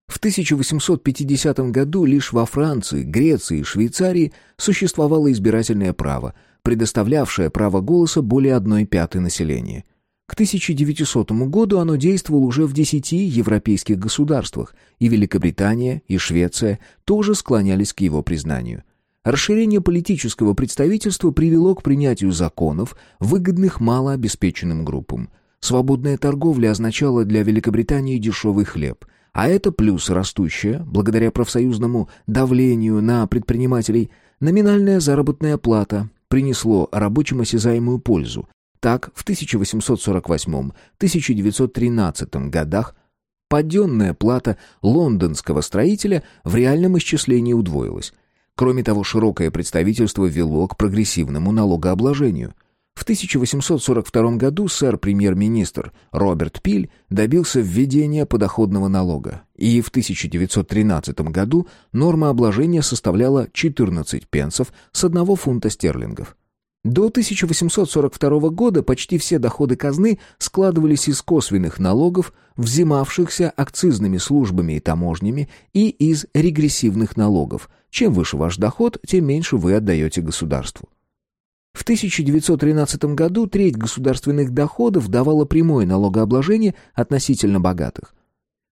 В 1850 году лишь во Франции, Греции и Швейцарии существовало избирательное право, предоставлявшее право голоса более одной пятой населения – к 1900 году оно действовало уже в десяти европейских государствах, и Великобритания, и Швеция тоже склонялись к его признанию. Расширение политического представительства привело к принятию законов, выгодных малообеспеченным группам. Свободная торговля означала для Великобритании дешевый хлеб, а это плюс растущая, благодаря профсоюзному давлению на предпринимателей, номинальная заработная плата принесло рабочим осязаемую пользу, так, в 1848-1913 годах паденная плата лондонского строителя в реальном исчислении удвоилась. Кроме того, широкое представительство вело к прогрессивному налогообложению. В 1842 году сэр-премьер-министр Роберт Пиль добился введения подоходного налога, и в 1913 году норма обложения составляла 14 пенсов с одного фунта стерлингов. До 1842 года почти все доходы казны складывались из косвенных налогов, взимавшихся акцизными службами и таможнями, и из регрессивных налогов. Чем выше ваш доход, тем меньше вы отдаете государству. В 1913 году треть государственных доходов давала прямое налогообложение относительно богатых.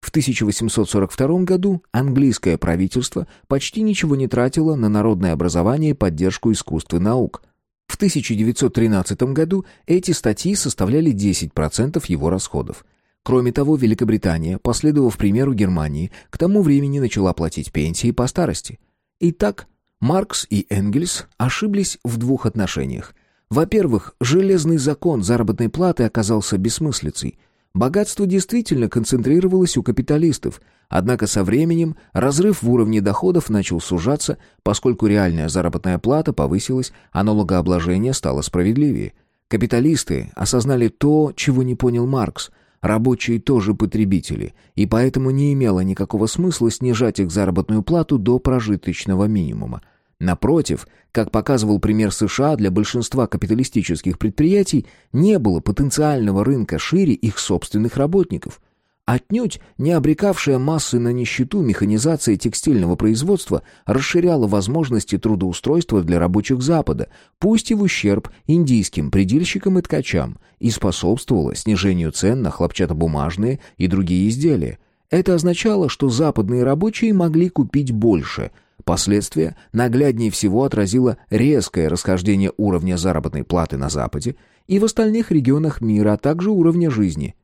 В 1842 году английское правительство почти ничего не тратило на народное образование и поддержку искусств и наук – в 1913 году эти статьи составляли 10% его расходов. Кроме того, Великобритания, последовав примеру Германии, к тому времени начала платить пенсии по старости. Итак, Маркс и Энгельс ошиблись в двух отношениях. Во-первых, железный закон заработной платы оказался бессмыслицей. Богатство действительно концентрировалось у капиталистов, однако со временем разрыв в уровне доходов начал сужаться, поскольку реальная заработная плата повысилась, а налогообложение стало справедливее. Капиталисты осознали то, чего не понял Маркс – Рабочие тоже потребители, и поэтому не имело никакого смысла снижать их заработную плату до прожиточного минимума. Напротив, как показывал пример США, для большинства капиталистических предприятий не было потенциального рынка шире их собственных работников. Отнюдь не обрекавшая массы на нищету механизация текстильного производства расширяла возможности трудоустройства для рабочих Запада, пусть и в ущерб индийским предельщикам и ткачам, и способствовала снижению цен на хлопчатобумажные и другие изделия. Это означало, что западные рабочие могли купить больше – Последствия нагляднее всего отразило резкое расхождение уровня заработной платы на Западе и в остальных регионах мира, а также уровня жизни.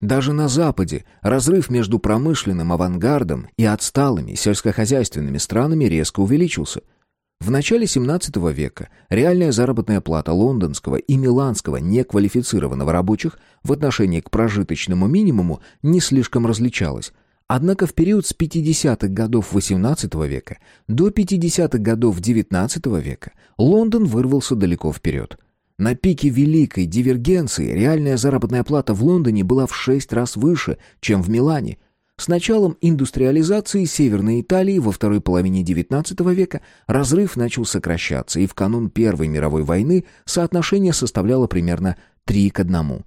Даже на Западе разрыв между промышленным авангардом и отсталыми сельскохозяйственными странами резко увеличился. В начале XVII века реальная заработная плата лондонского и миланского неквалифицированного рабочих в отношении к прожиточному минимуму не слишком различалась, Однако в период с 50-х годов XVIII века до 50-х годов XIX века Лондон вырвался далеко вперед. На пике великой дивергенции реальная заработная плата в Лондоне была в шесть раз выше, чем в Милане. С началом индустриализации Северной Италии во второй половине XIX века разрыв начал сокращаться, и в канун Первой мировой войны соотношение составляло примерно 3 к 1.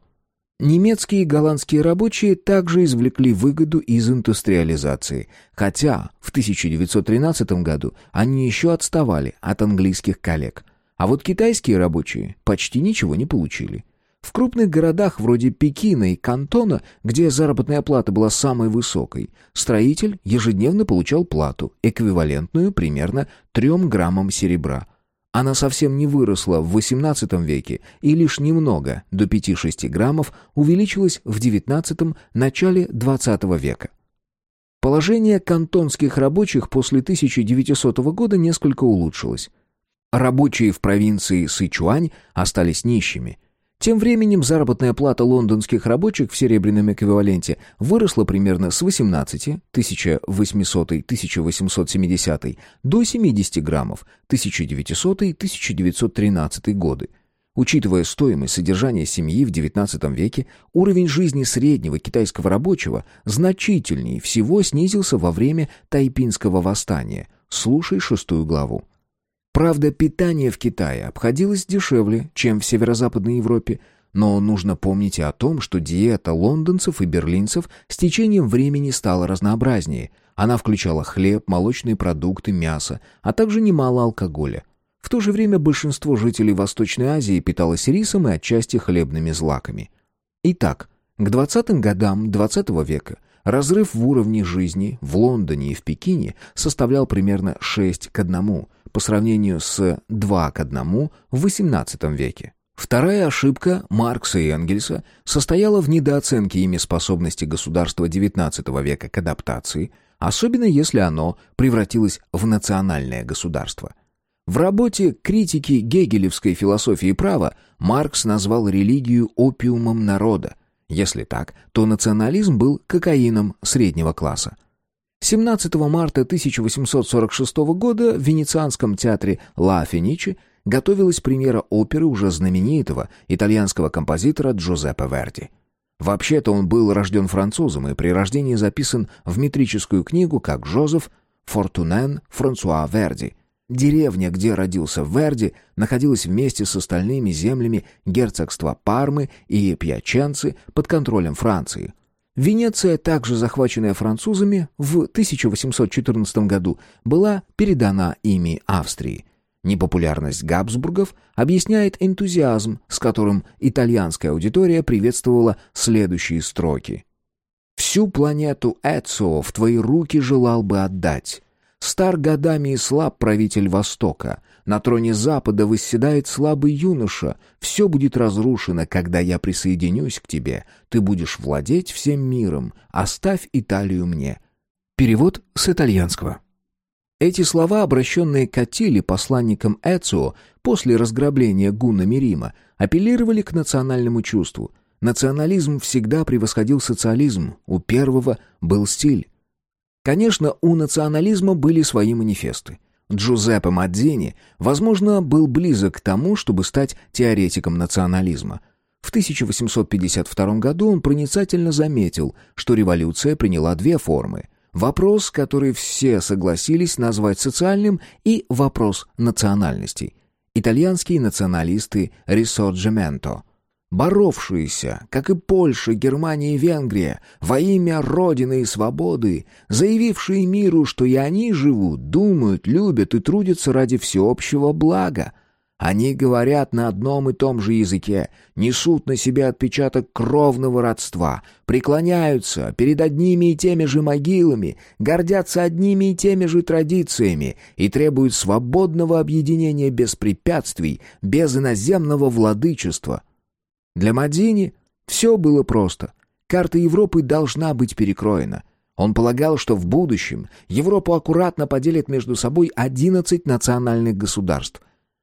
Немецкие и голландские рабочие также извлекли выгоду из индустриализации, хотя в 1913 году они еще отставали от английских коллег. А вот китайские рабочие почти ничего не получили. В крупных городах вроде Пекина и Кантона, где заработная плата была самой высокой, строитель ежедневно получал плату, эквивалентную примерно 3 граммам серебра – она совсем не выросла в XVIII веке и лишь немного, до 5-6 граммов, увеличилась в XIX – начале XX века. Положение кантонских рабочих после 1900 года несколько улучшилось. Рабочие в провинции Сычуань остались нищими – тем временем заработная плата лондонских рабочих в серебряном эквиваленте выросла примерно с 18 1800-1870 до 70 граммов 1900-1913 годы. Учитывая стоимость содержания семьи в XIX веке, уровень жизни среднего китайского рабочего значительнее всего снизился во время Тайпинского восстания. Слушай шестую главу. Правда, питание в Китае обходилось дешевле, чем в северо-западной Европе, но нужно помнить и о том, что диета лондонцев и берлинцев с течением времени стала разнообразнее. Она включала хлеб, молочные продукты, мясо, а также немало алкоголя. В то же время большинство жителей Восточной Азии питалось рисом и отчасти хлебными злаками. Итак, к 20-м годам XX -го века разрыв в уровне жизни в Лондоне и в Пекине составлял примерно 6 к 1, по сравнению с 2 к 1 в XVIII веке. Вторая ошибка Маркса и Энгельса состояла в недооценке ими способности государства XIX века к адаптации, особенно если оно превратилось в национальное государство. В работе «Критики гегелевской философии права» Маркс назвал религию опиумом народа. Если так, то национализм был кокаином среднего класса. 17 марта 1846 года в Венецианском театре «Ла Феничи» готовилась премьера оперы уже знаменитого итальянского композитора Джузеппе Верди. Вообще-то он был рожден французом и при рождении записан в метрическую книгу как Жозеф Фортунен Франсуа Верди. Деревня, где родился Верди, находилась вместе с остальными землями герцогства Пармы и Пьяченцы под контролем Франции – Венеция, также захваченная французами в 1814 году, была передана ими Австрии. Непопулярность Габсбургов объясняет энтузиазм, с которым итальянская аудитория приветствовала следующие строки. «Всю планету Эцио в твои руки желал бы отдать. Стар годами и слаб правитель Востока, на троне Запада восседает слабый юноша. Все будет разрушено, когда я присоединюсь к тебе. Ты будешь владеть всем миром. Оставь Италию мне». Перевод с итальянского. Эти слова, обращенные к Атиле, посланникам Эцио, после разграбления гуннами Рима, апеллировали к национальному чувству. Национализм всегда превосходил социализм, у первого был стиль. Конечно, у национализма были свои манифесты. Джузеппе Мадзини, возможно, был близок к тому, чтобы стать теоретиком национализма. В 1852 году он проницательно заметил, что революция приняла две формы. Вопрос, который все согласились назвать социальным, и вопрос национальностей. Итальянские националисты «Рисорджименто» боровшиеся, как и Польша, Германия и Венгрия, во имя Родины и свободы, заявившие миру, что и они живут, думают, любят и трудятся ради всеобщего блага. Они говорят на одном и том же языке, несут на себе отпечаток кровного родства, преклоняются перед одними и теми же могилами, гордятся одними и теми же традициями и требуют свободного объединения без препятствий, без иноземного владычества. Для Мадини все было просто. Карта Европы должна быть перекроена. Он полагал, что в будущем Европу аккуратно поделят между собой 11 национальных государств.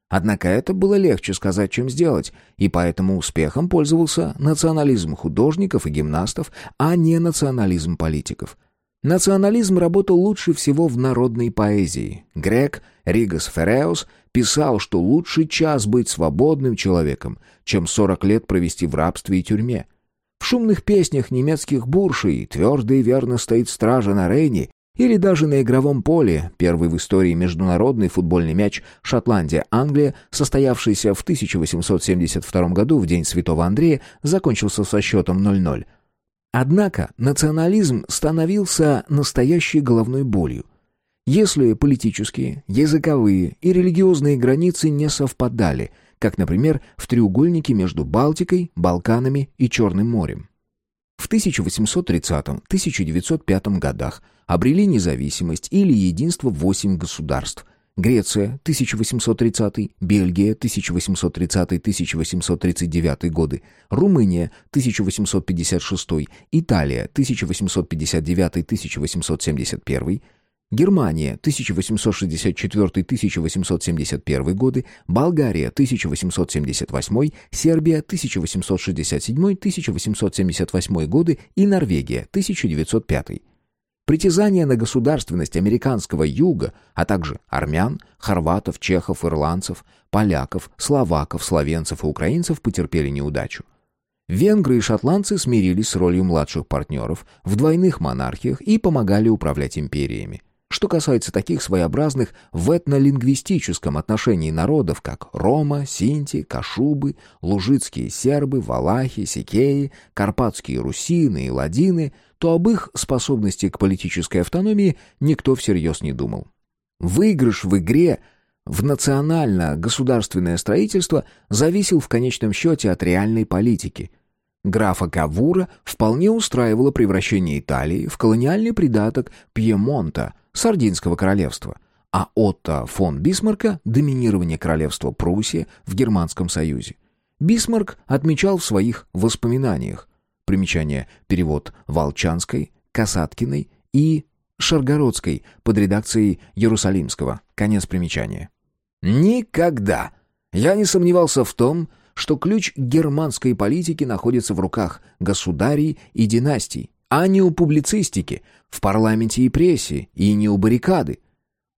Однако это было легче сказать, чем сделать, и поэтому успехом пользовался национализм художников и гимнастов, а не национализм политиков. Национализм работал лучше всего в народной поэзии. Грек Ригас Фереус писал, что лучше час быть свободным человеком, чем сорок лет провести в рабстве и тюрьме. В шумных песнях немецких буршей твердо и верно стоит стража на Рейне или даже на игровом поле, первый в истории международный футбольный мяч Шотландия-Англия, состоявшийся в 1872 году в День Святого Андрея, закончился со счетом 0-0. Однако национализм становился настоящей головной болью. Если политические, языковые и религиозные границы не совпадали, как, например, в треугольнике между Балтикой, Балканами и Черным морем. В 1830-1905 годах обрели независимость или единство восемь государств. Греция 1830, Бельгия 1830-1839 годы, Румыния 1856, Италия 1859-1871, Германия 1864-1871 годы, Болгария 1878, Сербия 1867-1878 годы и Норвегия 1905. Притязания на государственность американского юга, а также армян, хорватов, чехов, ирландцев, поляков, словаков, словенцев и украинцев потерпели неудачу. Венгры и шотландцы смирились с ролью младших партнеров в двойных монархиях и помогали управлять империями. Что касается таких своеобразных в этнолингвистическом отношении народов, как Рома, Синти, Кашубы, лужицкие сербы, валахи, сикеи, карпатские русины и ладины, то об их способности к политической автономии никто всерьез не думал. Выигрыш в игре в национально-государственное строительство зависел в конечном счете от реальной политики – Графа Кавура вполне устраивало превращение Италии в колониальный придаток Пьемонта, Сардинского королевства, а Отто фон Бисмарка – доминирование королевства Пруссия в Германском союзе. Бисмарк отмечал в своих воспоминаниях примечание перевод Волчанской, Касаткиной и Шаргородской под редакцией Иерусалимского. Конец примечания. Никогда я не сомневался в том, что ключ германской политике находится в руках государей и династий, а не у публицистики, в парламенте и прессе, и не у баррикады.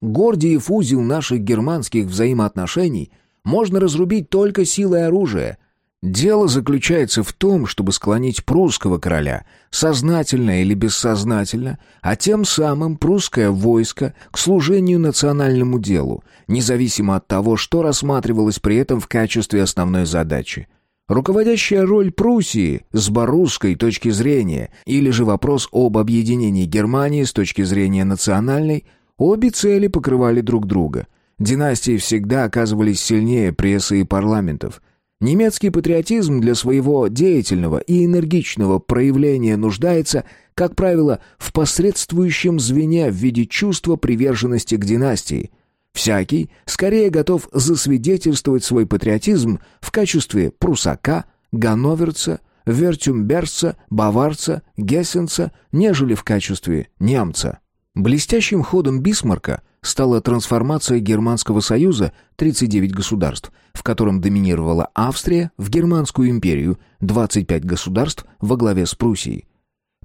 Гордиев узел наших германских взаимоотношений можно разрубить только силой оружия, Дело заключается в том, чтобы склонить прусского короля, сознательно или бессознательно, а тем самым прусское войско к служению национальному делу, независимо от того, что рассматривалось при этом в качестве основной задачи. Руководящая роль Пруссии с барусской точки зрения или же вопрос об объединении Германии с точки зрения национальной, обе цели покрывали друг друга. Династии всегда оказывались сильнее прессы и парламентов – Немецкий патриотизм для своего деятельного и энергичного проявления нуждается, как правило, в посредствующем звене в виде чувства приверженности к династии. Всякий скорее готов засвидетельствовать свой патриотизм в качестве прусака, ганноверца, вертюмберца, баварца, гессенца, нежели в качестве немца. Блестящим ходом Бисмарка стала трансформация Германского союза, 39 государств, в котором доминировала Австрия, в Германскую империю, 25 государств во главе с Пруссией.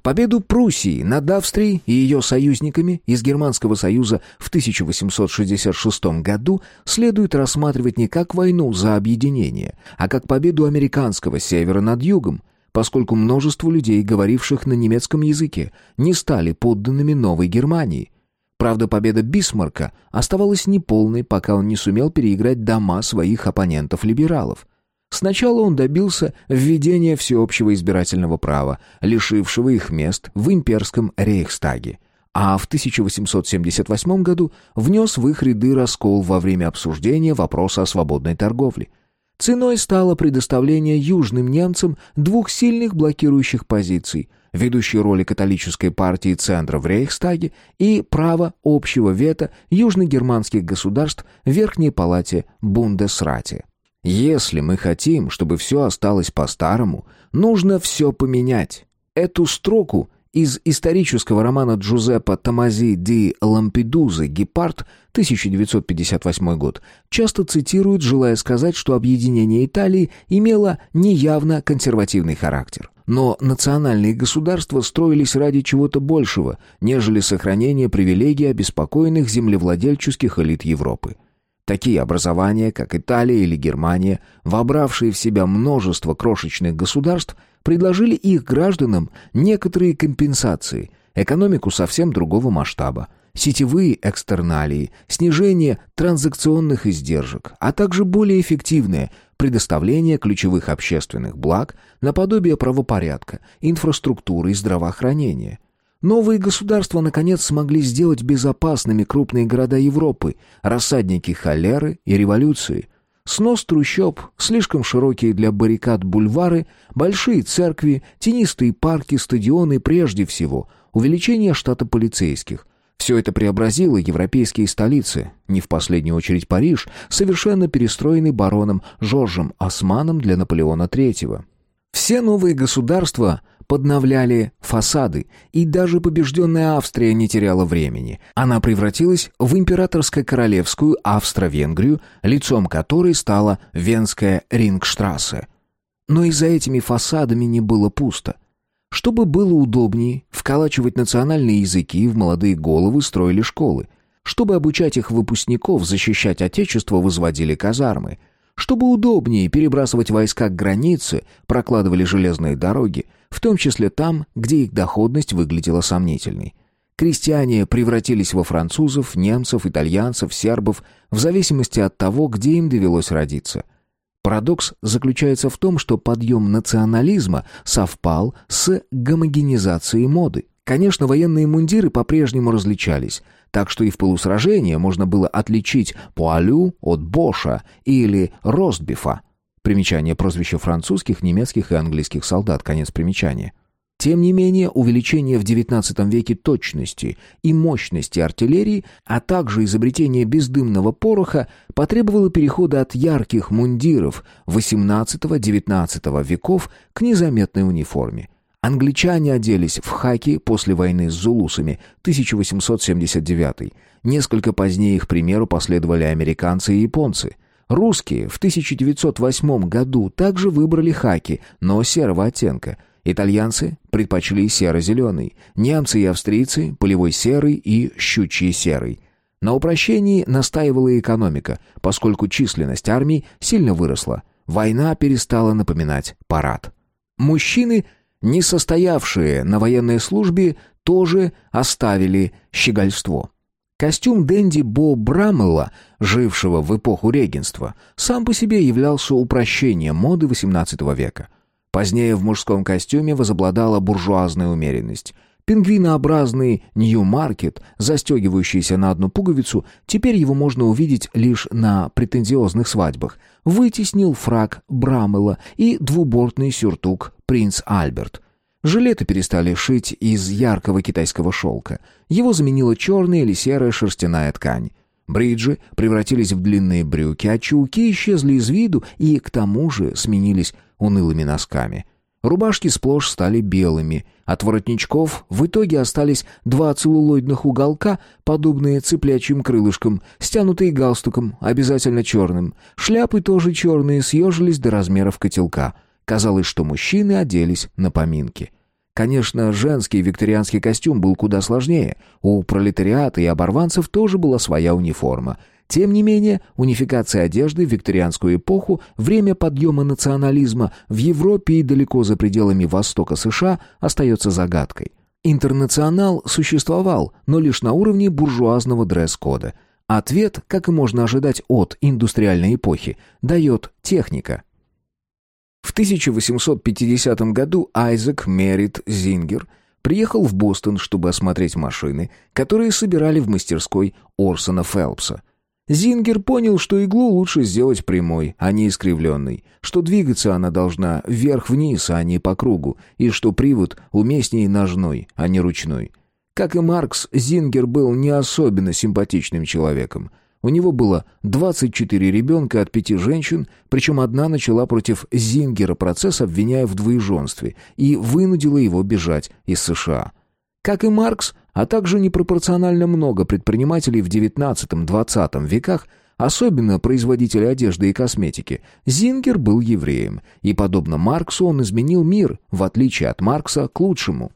Победу Пруссии над Австрией и ее союзниками из Германского союза в 1866 году следует рассматривать не как войну за объединение, а как победу американского севера над югом, поскольку множество людей, говоривших на немецком языке, не стали подданными Новой Германии. Правда, победа Бисмарка оставалась неполной, пока он не сумел переиграть дома своих оппонентов-либералов. Сначала он добился введения всеобщего избирательного права, лишившего их мест в имперском Рейхстаге, а в 1878 году внес в их ряды раскол во время обсуждения вопроса о свободной торговле – Ценой стало предоставление южным немцам двух сильных блокирующих позиций, ведущей роли католической партии Центра в Рейхстаге и право общего вето южногерманских государств в Верхней палате Бундесрате. Если мы хотим, чтобы все осталось по-старому, нужно все поменять. Эту строку из исторического романа Джузеппе Томази ди Лампедузы «Гепард» 1958 год часто цитируют, желая сказать, что объединение Италии имело неявно консервативный характер. Но национальные государства строились ради чего-то большего, нежели сохранение привилегий обеспокоенных землевладельческих элит Европы. Такие образования, как Италия или Германия, вобравшие в себя множество крошечных государств – предложили их гражданам некоторые компенсации, экономику совсем другого масштаба, сетевые экстерналии, снижение транзакционных издержек, а также более эффективное предоставление ключевых общественных благ наподобие правопорядка, инфраструктуры и здравоохранения. Новые государства наконец смогли сделать безопасными крупные города Европы, рассадники холеры и революции, Снос трущоб, слишком широкие для баррикад бульвары, большие церкви, тенистые парки, стадионы прежде всего, увеличение штата полицейских. Все это преобразило европейские столицы, не в последнюю очередь Париж, совершенно перестроенный бароном Жоржем Османом для Наполеона III. Все новые государства подновляли фасады, и даже побежденная Австрия не теряла времени. Она превратилась в императорско-королевскую Австро-Венгрию, лицом которой стала Венская Рингштрассе. Но и за этими фасадами не было пусто. Чтобы было удобнее, вколачивать национальные языки в молодые головы строили школы. Чтобы обучать их выпускников защищать Отечество, возводили казармы – чтобы удобнее перебрасывать войска к границе, прокладывали железные дороги, в том числе там, где их доходность выглядела сомнительной. Крестьяне превратились во французов, немцев, итальянцев, сербов, в зависимости от того, где им довелось родиться. Парадокс заключается в том, что подъем национализма совпал с гомогенизацией моды. Конечно, военные мундиры по-прежнему различались – так что и в полусражении можно было отличить Пуалю от Боша или Ростбифа. Примечание прозвища французских, немецких и английских солдат, конец примечания. Тем не менее, увеличение в XIX веке точности и мощности артиллерии, а также изобретение бездымного пороха потребовало перехода от ярких мундиров XVIII-XIX веков к незаметной униформе. Англичане оделись в хаки после войны с зулусами 1879. Несколько позднее их примеру последовали американцы и японцы. Русские в 1908 году также выбрали хаки, но серого оттенка. Итальянцы предпочли серо-зеленый, немцы и австрийцы – полевой серый и щучий серый. На упрощении настаивала экономика, поскольку численность армий сильно выросла. Война перестала напоминать парад. Мужчины – не состоявшие на военной службе тоже оставили щегольство. Костюм Дэнди Бо Брамелла, жившего в эпоху регенства, сам по себе являлся упрощением моды XVIII века. Позднее в мужском костюме возобладала буржуазная умеренность. Пингвинообразный Нью-Маркет, застегивающийся на одну пуговицу, теперь его можно увидеть лишь на претензиозных свадьбах, вытеснил фраг Брамела и двубортный сюртук «Принц Альберт». Жилеты перестали шить из яркого китайского шелка. Его заменила черная или серая шерстяная ткань. Бриджи превратились в длинные брюки, а чулки исчезли из виду и, к тому же, сменились унылыми носками. Рубашки сплошь стали белыми. От воротничков в итоге остались два целлулоидных уголка, подобные цыплячьим крылышкам, стянутые галстуком, обязательно черным. Шляпы тоже черные, съежились до размеров котелка. Казалось, что мужчины оделись на поминки. Конечно, женский викторианский костюм был куда сложнее. У пролетариата и оборванцев тоже была своя униформа — тем не менее, унификация одежды в викторианскую эпоху, время подъема национализма в Европе и далеко за пределами Востока США остается загадкой. Интернационал существовал, но лишь на уровне буржуазного дресс-кода. Ответ, как и можно ожидать от индустриальной эпохи, дает техника. В 1850 году Айзек Мерит Зингер приехал в Бостон, чтобы осмотреть машины, которые собирали в мастерской Орсона Фелпса – Зингер понял, что иглу лучше сделать прямой, а не искривленной, что двигаться она должна вверх-вниз, а не по кругу, и что привод уместнее ножной, а не ручной. Как и Маркс, Зингер был не особенно симпатичным человеком. У него было 24 ребенка от пяти женщин, причем одна начала против Зингера процесс, обвиняя в двоеженстве, и вынудила его бежать из США. Как и Маркс, а также непропорционально много предпринимателей в XIX-XX веках, особенно производители одежды и косметики, Зингер был евреем, и, подобно Марксу, он изменил мир, в отличие от Маркса, к лучшему.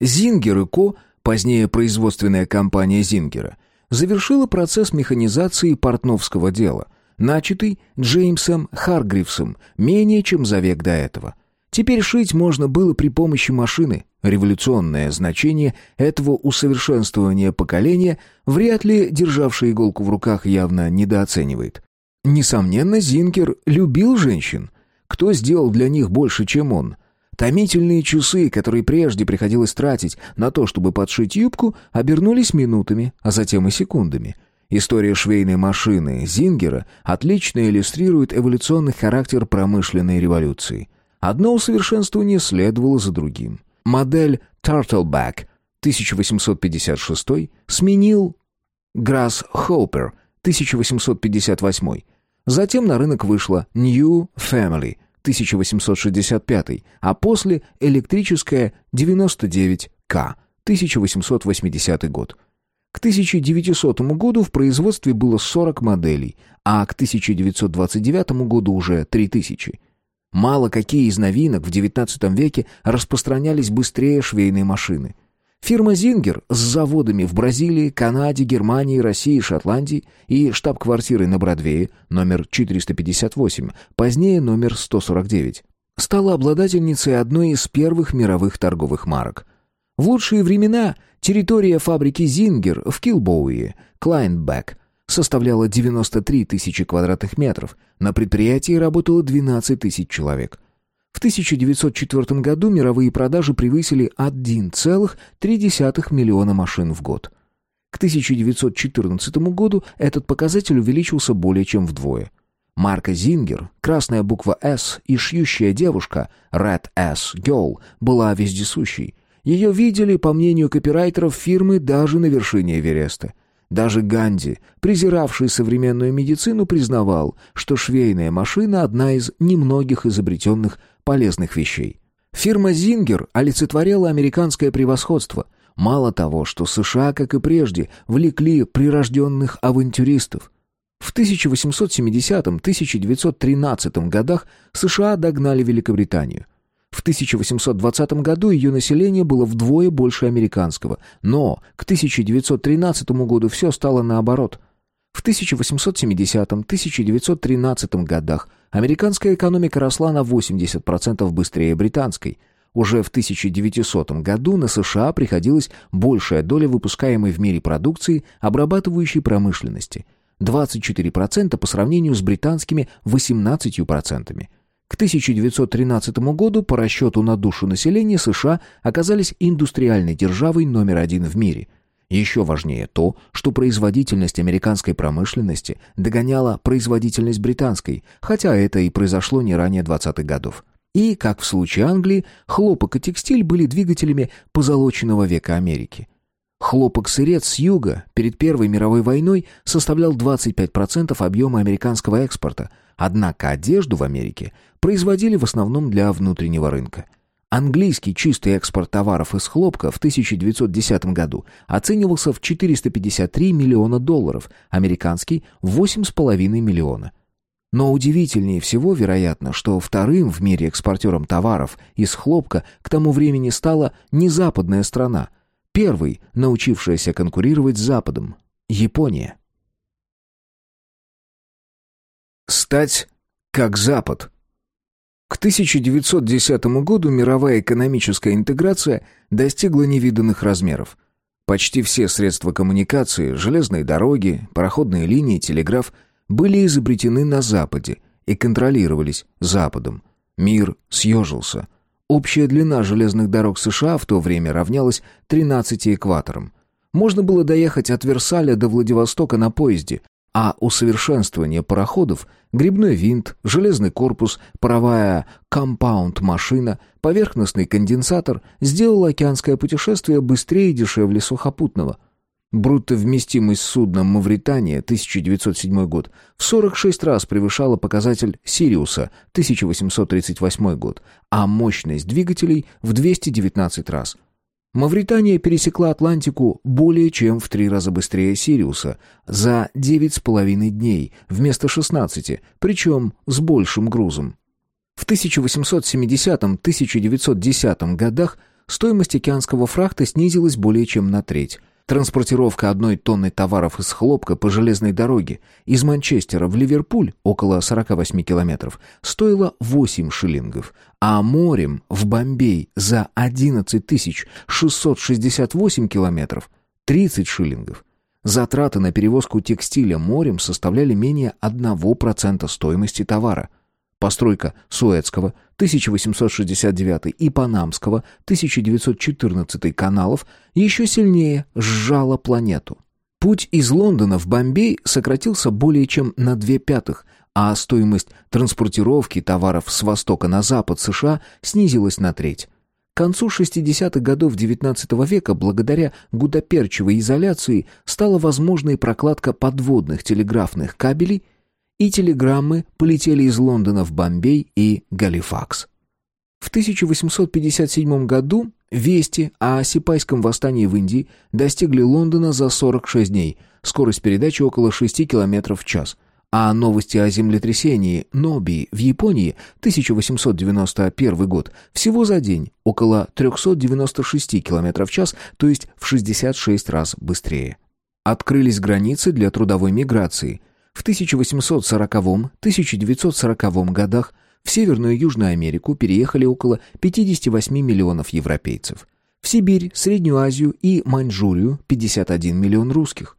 Зингер и Ко, позднее производственная компания Зингера, завершила процесс механизации портновского дела, начатый Джеймсом Харгривсом менее чем за век до этого – Теперь шить можно было при помощи машины. Революционное значение этого усовершенствования поколения вряд ли державший иголку в руках явно недооценивает. Несомненно, Зинкер любил женщин. Кто сделал для них больше, чем он? Томительные часы, которые прежде приходилось тратить на то, чтобы подшить юбку, обернулись минутами, а затем и секундами. История швейной машины Зингера отлично иллюстрирует эволюционный характер промышленной революции – Одно усовершенствование следовало за другим. Модель Turtleback 1856 сменил Grasshopper 1858. Затем на рынок вышла New Family 1865, а после электрическая 99K 1880 год. К 1900 году в производстве было 40 моделей, а к 1929 году уже 3000. Мало какие из новинок в XIX веке распространялись быстрее швейной машины. Фирма «Зингер» с заводами в Бразилии, Канаде, Германии, России, Шотландии и штаб-квартирой на Бродвее, номер 458, позднее номер 149, стала обладательницей одной из первых мировых торговых марок. В лучшие времена территория фабрики «Зингер» в Килбоуи, Клайнбек, составляла 93 тысячи квадратных метров. На предприятии работало 12 тысяч человек. В 1904 году мировые продажи превысили 1,3 миллиона машин в год. К 1914 году этот показатель увеличился более чем вдвое. Марка Зингер, красная буква «С» и шьющая девушка «Red S Girl» была вездесущей. Ее видели, по мнению копирайтеров фирмы, даже на вершине Эвереста. Даже Ганди, презиравший современную медицину, признавал, что швейная машина – одна из немногих изобретенных полезных вещей. Фирма «Зингер» олицетворяла американское превосходство. Мало того, что США, как и прежде, влекли прирожденных авантюристов. В 1870-1913 годах США догнали Великобританию. В 1820 году ее население было вдвое больше американского, но к 1913 году все стало наоборот. В 1870-1913 годах американская экономика росла на 80% быстрее британской. Уже в 1900 году на США приходилась большая доля выпускаемой в мире продукции обрабатывающей промышленности – 24% по сравнению с британскими 18%. К 1913 году по расчету на душу населения США оказались индустриальной державой номер один в мире. Еще важнее то, что производительность американской промышленности догоняла производительность британской, хотя это и произошло не ранее 20-х годов. И, как в случае Англии, хлопок и текстиль были двигателями позолоченного века Америки. Хлопок-сырец с юга перед Первой мировой войной составлял 25% объема американского экспорта – Однако одежду в Америке производили в основном для внутреннего рынка. Английский чистый экспорт товаров из хлопка в 1910 году оценивался в 453 миллиона долларов, американский – 8,5 миллиона. Но удивительнее всего, вероятно, что вторым в мире экспортером товаров из хлопка к тому времени стала не западная страна, первой, научившаяся конкурировать с Западом – Япония. Стать как Запад – к 1910 году мировая экономическая интеграция достигла невиданных размеров. Почти все средства коммуникации, железные дороги, пароходные линии, телеграф были изобретены на Западе и контролировались Западом. Мир съежился. Общая длина железных дорог США в то время равнялась 13 экваторам. Можно было доехать от Версаля до Владивостока на поезде, а усовершенствование пароходов, грибной винт, железный корпус, паровая компаунд-машина, поверхностный конденсатор сделало океанское путешествие быстрее и дешевле сухопутного. Брутто вместимость судна «Мавритания» 1907 год в 46 раз превышала показатель «Сириуса» 1838 год, а мощность двигателей в 219 раз – Мавритания пересекла Атлантику более чем в три раза быстрее Сириуса за девять с половиной дней вместо 16, причем с большим грузом. В 1870-1910 годах стоимость океанского фрахта снизилась более чем на треть – Транспортировка одной тонны товаров из хлопка по железной дороге из Манчестера в Ливерпуль, около 48 километров, стоила 8 шиллингов, а морем в Бомбей за 11 668 километров 30 шиллингов. Затраты на перевозку текстиля морем составляли менее 1% стоимости товара – Постройка Суэцкого 1869 и Панамского 1914 каналов еще сильнее сжала планету. Путь из Лондона в Бомбей сократился более чем на две пятых, а стоимость транспортировки товаров с востока на запад США снизилась на треть. К концу 60-х годов XIX века благодаря гудоперчевой изоляции стала возможной прокладка подводных телеграфных кабелей и телеграммы полетели из Лондона в Бомбей и Галифакс. В 1857 году вести о Сипайском восстании в Индии достигли Лондона за 46 дней, скорость передачи около 6 км в час, а новости о землетрясении Ноби в Японии 1891 год всего за день около 396 км в час, то есть в 66 раз быстрее. Открылись границы для трудовой миграции – в 1840-1940 годах в Северную и Южную Америку переехали около 58 миллионов европейцев. В Сибирь, Среднюю Азию и Маньчжурию 51 миллион русских.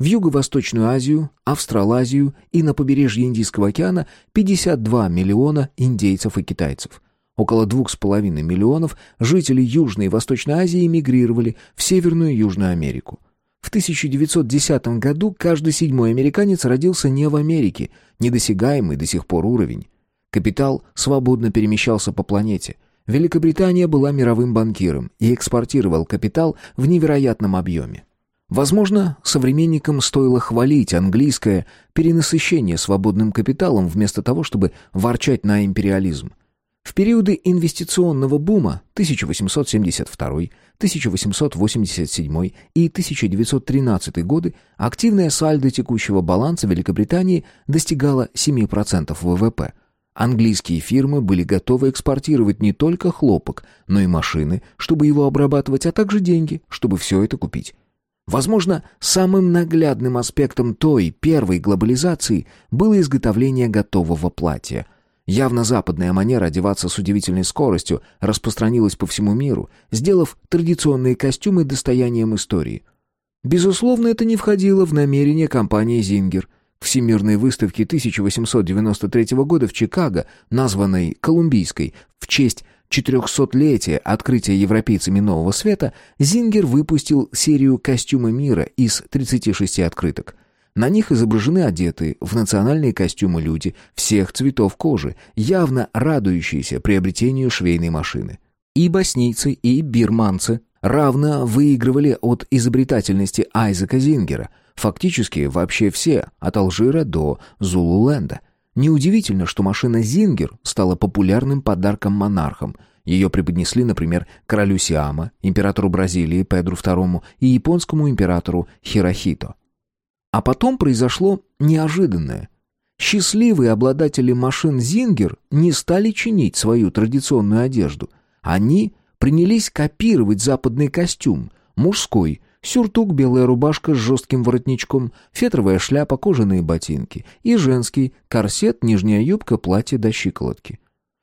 В Юго-Восточную Азию, Австралазию и на побережье Индийского океана 52 миллиона индейцев и китайцев. Около 2,5 миллионов жителей Южной и Восточной Азии эмигрировали в Северную и Южную Америку. В 1910 году каждый седьмой американец родился не в Америке, недосягаемый до сих пор уровень. Капитал свободно перемещался по планете. Великобритания была мировым банкиром и экспортировал капитал в невероятном объеме. Возможно, современникам стоило хвалить английское перенасыщение свободным капиталом вместо того, чтобы ворчать на империализм. В периоды инвестиционного бума 1872, 1887 и 1913 годы активная сальдо текущего баланса Великобритании достигала 7% ВВП. Английские фирмы были готовы экспортировать не только хлопок, но и машины, чтобы его обрабатывать, а также деньги, чтобы все это купить. Возможно, самым наглядным аспектом той первой глобализации было изготовление готового платья – Явно западная манера одеваться с удивительной скоростью распространилась по всему миру, сделав традиционные костюмы достоянием истории. Безусловно, это не входило в намерение компании «Зингер». К Всемирной выставке 1893 года в Чикаго, названной «Колумбийской», в честь 400-летия открытия европейцами нового света, Зингер выпустил серию «Костюмы мира» из 36 открыток – на них изображены одетые в национальные костюмы люди всех цветов кожи, явно радующиеся приобретению швейной машины. И боснийцы, и бирманцы равно выигрывали от изобретательности Айзека Зингера, фактически вообще все, от Алжира до Зулуленда. Неудивительно, что машина Зингер стала популярным подарком монархам, Ее преподнесли, например, королю Сиама, императору Бразилии Педру II и японскому императору Хирохито. А потом произошло неожиданное. Счастливые обладатели машин «Зингер» не стали чинить свою традиционную одежду. Они принялись копировать западный костюм, мужской, сюртук, белая рубашка с жестким воротничком, фетровая шляпа, кожаные ботинки, и женский, корсет, нижняя юбка, платье до щиколотки.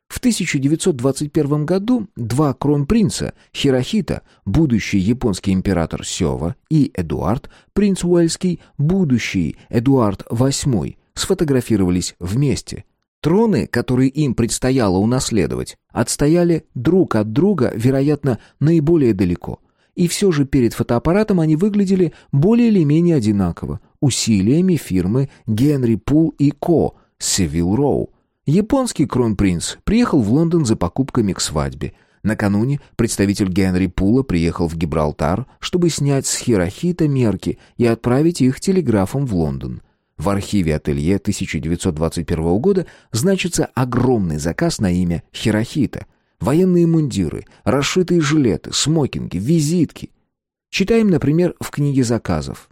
В 1921 году два кронпринца Хирохита, будущий японский император Сёва, и Эдуард, принц Уэльский, будущий Эдуард VIII, сфотографировались вместе. Троны, которые им предстояло унаследовать, отстояли друг от друга, вероятно, наиболее далеко. И все же перед фотоаппаратом они выглядели более или менее одинаково, усилиями фирмы Генри Пул и Ко, Севил Роу. Японский кронпринц приехал в Лондон за покупками к свадьбе. Накануне представитель Генри Пула приехал в Гибралтар, чтобы снять с Хирохита мерки и отправить их телеграфом в Лондон. В архиве ателье 1921 года значится огромный заказ на имя Хирохита. Военные мундиры, расшитые жилеты, смокинги, визитки. Читаем, например, в книге заказов.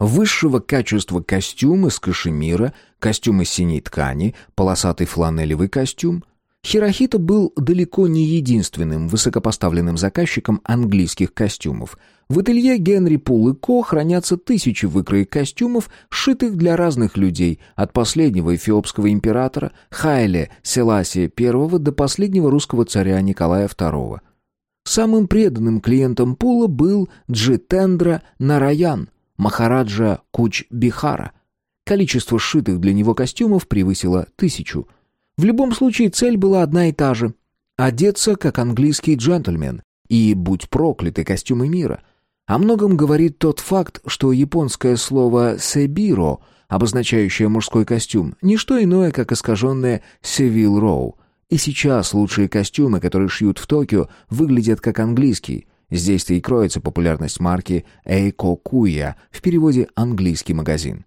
Высшего качества костюм из кашемира, костюм из синей ткани, полосатый фланелевый костюм. Хирохита был далеко не единственным высокопоставленным заказчиком английских костюмов. В ателье Генри Пул Ко хранятся тысячи выкроек костюмов, сшитых для разных людей, от последнего эфиопского императора Хайле Селасия I до последнего русского царя Николая II. Самым преданным клиентом Пула был Джитендра Нараян – Махараджа Куч-Бихара. Количество сшитых для него костюмов превысило тысячу. В любом случае цель была одна и та же — одеться как английский джентльмен и будь прокляты костюмы мира. О многом говорит тот факт, что японское слово «себиро», обозначающее мужской костюм, не что иное, как искаженное «севил роу». И сейчас лучшие костюмы, которые шьют в Токио, выглядят как английский — Здесь-то и кроется популярность марки «Эйко Куя», в переводе «английский магазин».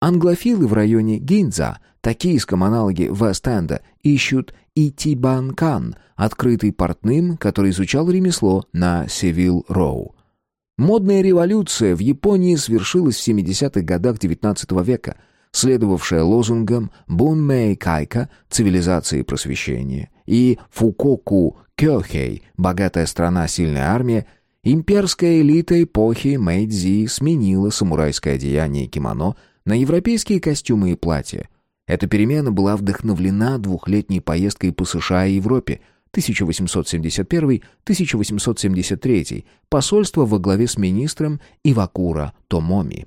Англофилы в районе Гинза, токийском аналоге Вест-Энда, ищут Итибанкан, открытый портным, который изучал ремесло на Севил-Роу. Модная революция в Японии свершилась в 70-х годах XIX века, следовавшая лозунгам «Бунмэй Кайка» — цивилизации и просвещения, и «Фукоку Кёхей, богатая страна, сильная армия, имперская элита эпохи Мэйдзи сменила самурайское одеяние и кимоно на европейские костюмы и платья. Эта перемена была вдохновлена двухлетней поездкой по США и Европе 1871-1873, посольство во главе с министром Ивакура Томоми.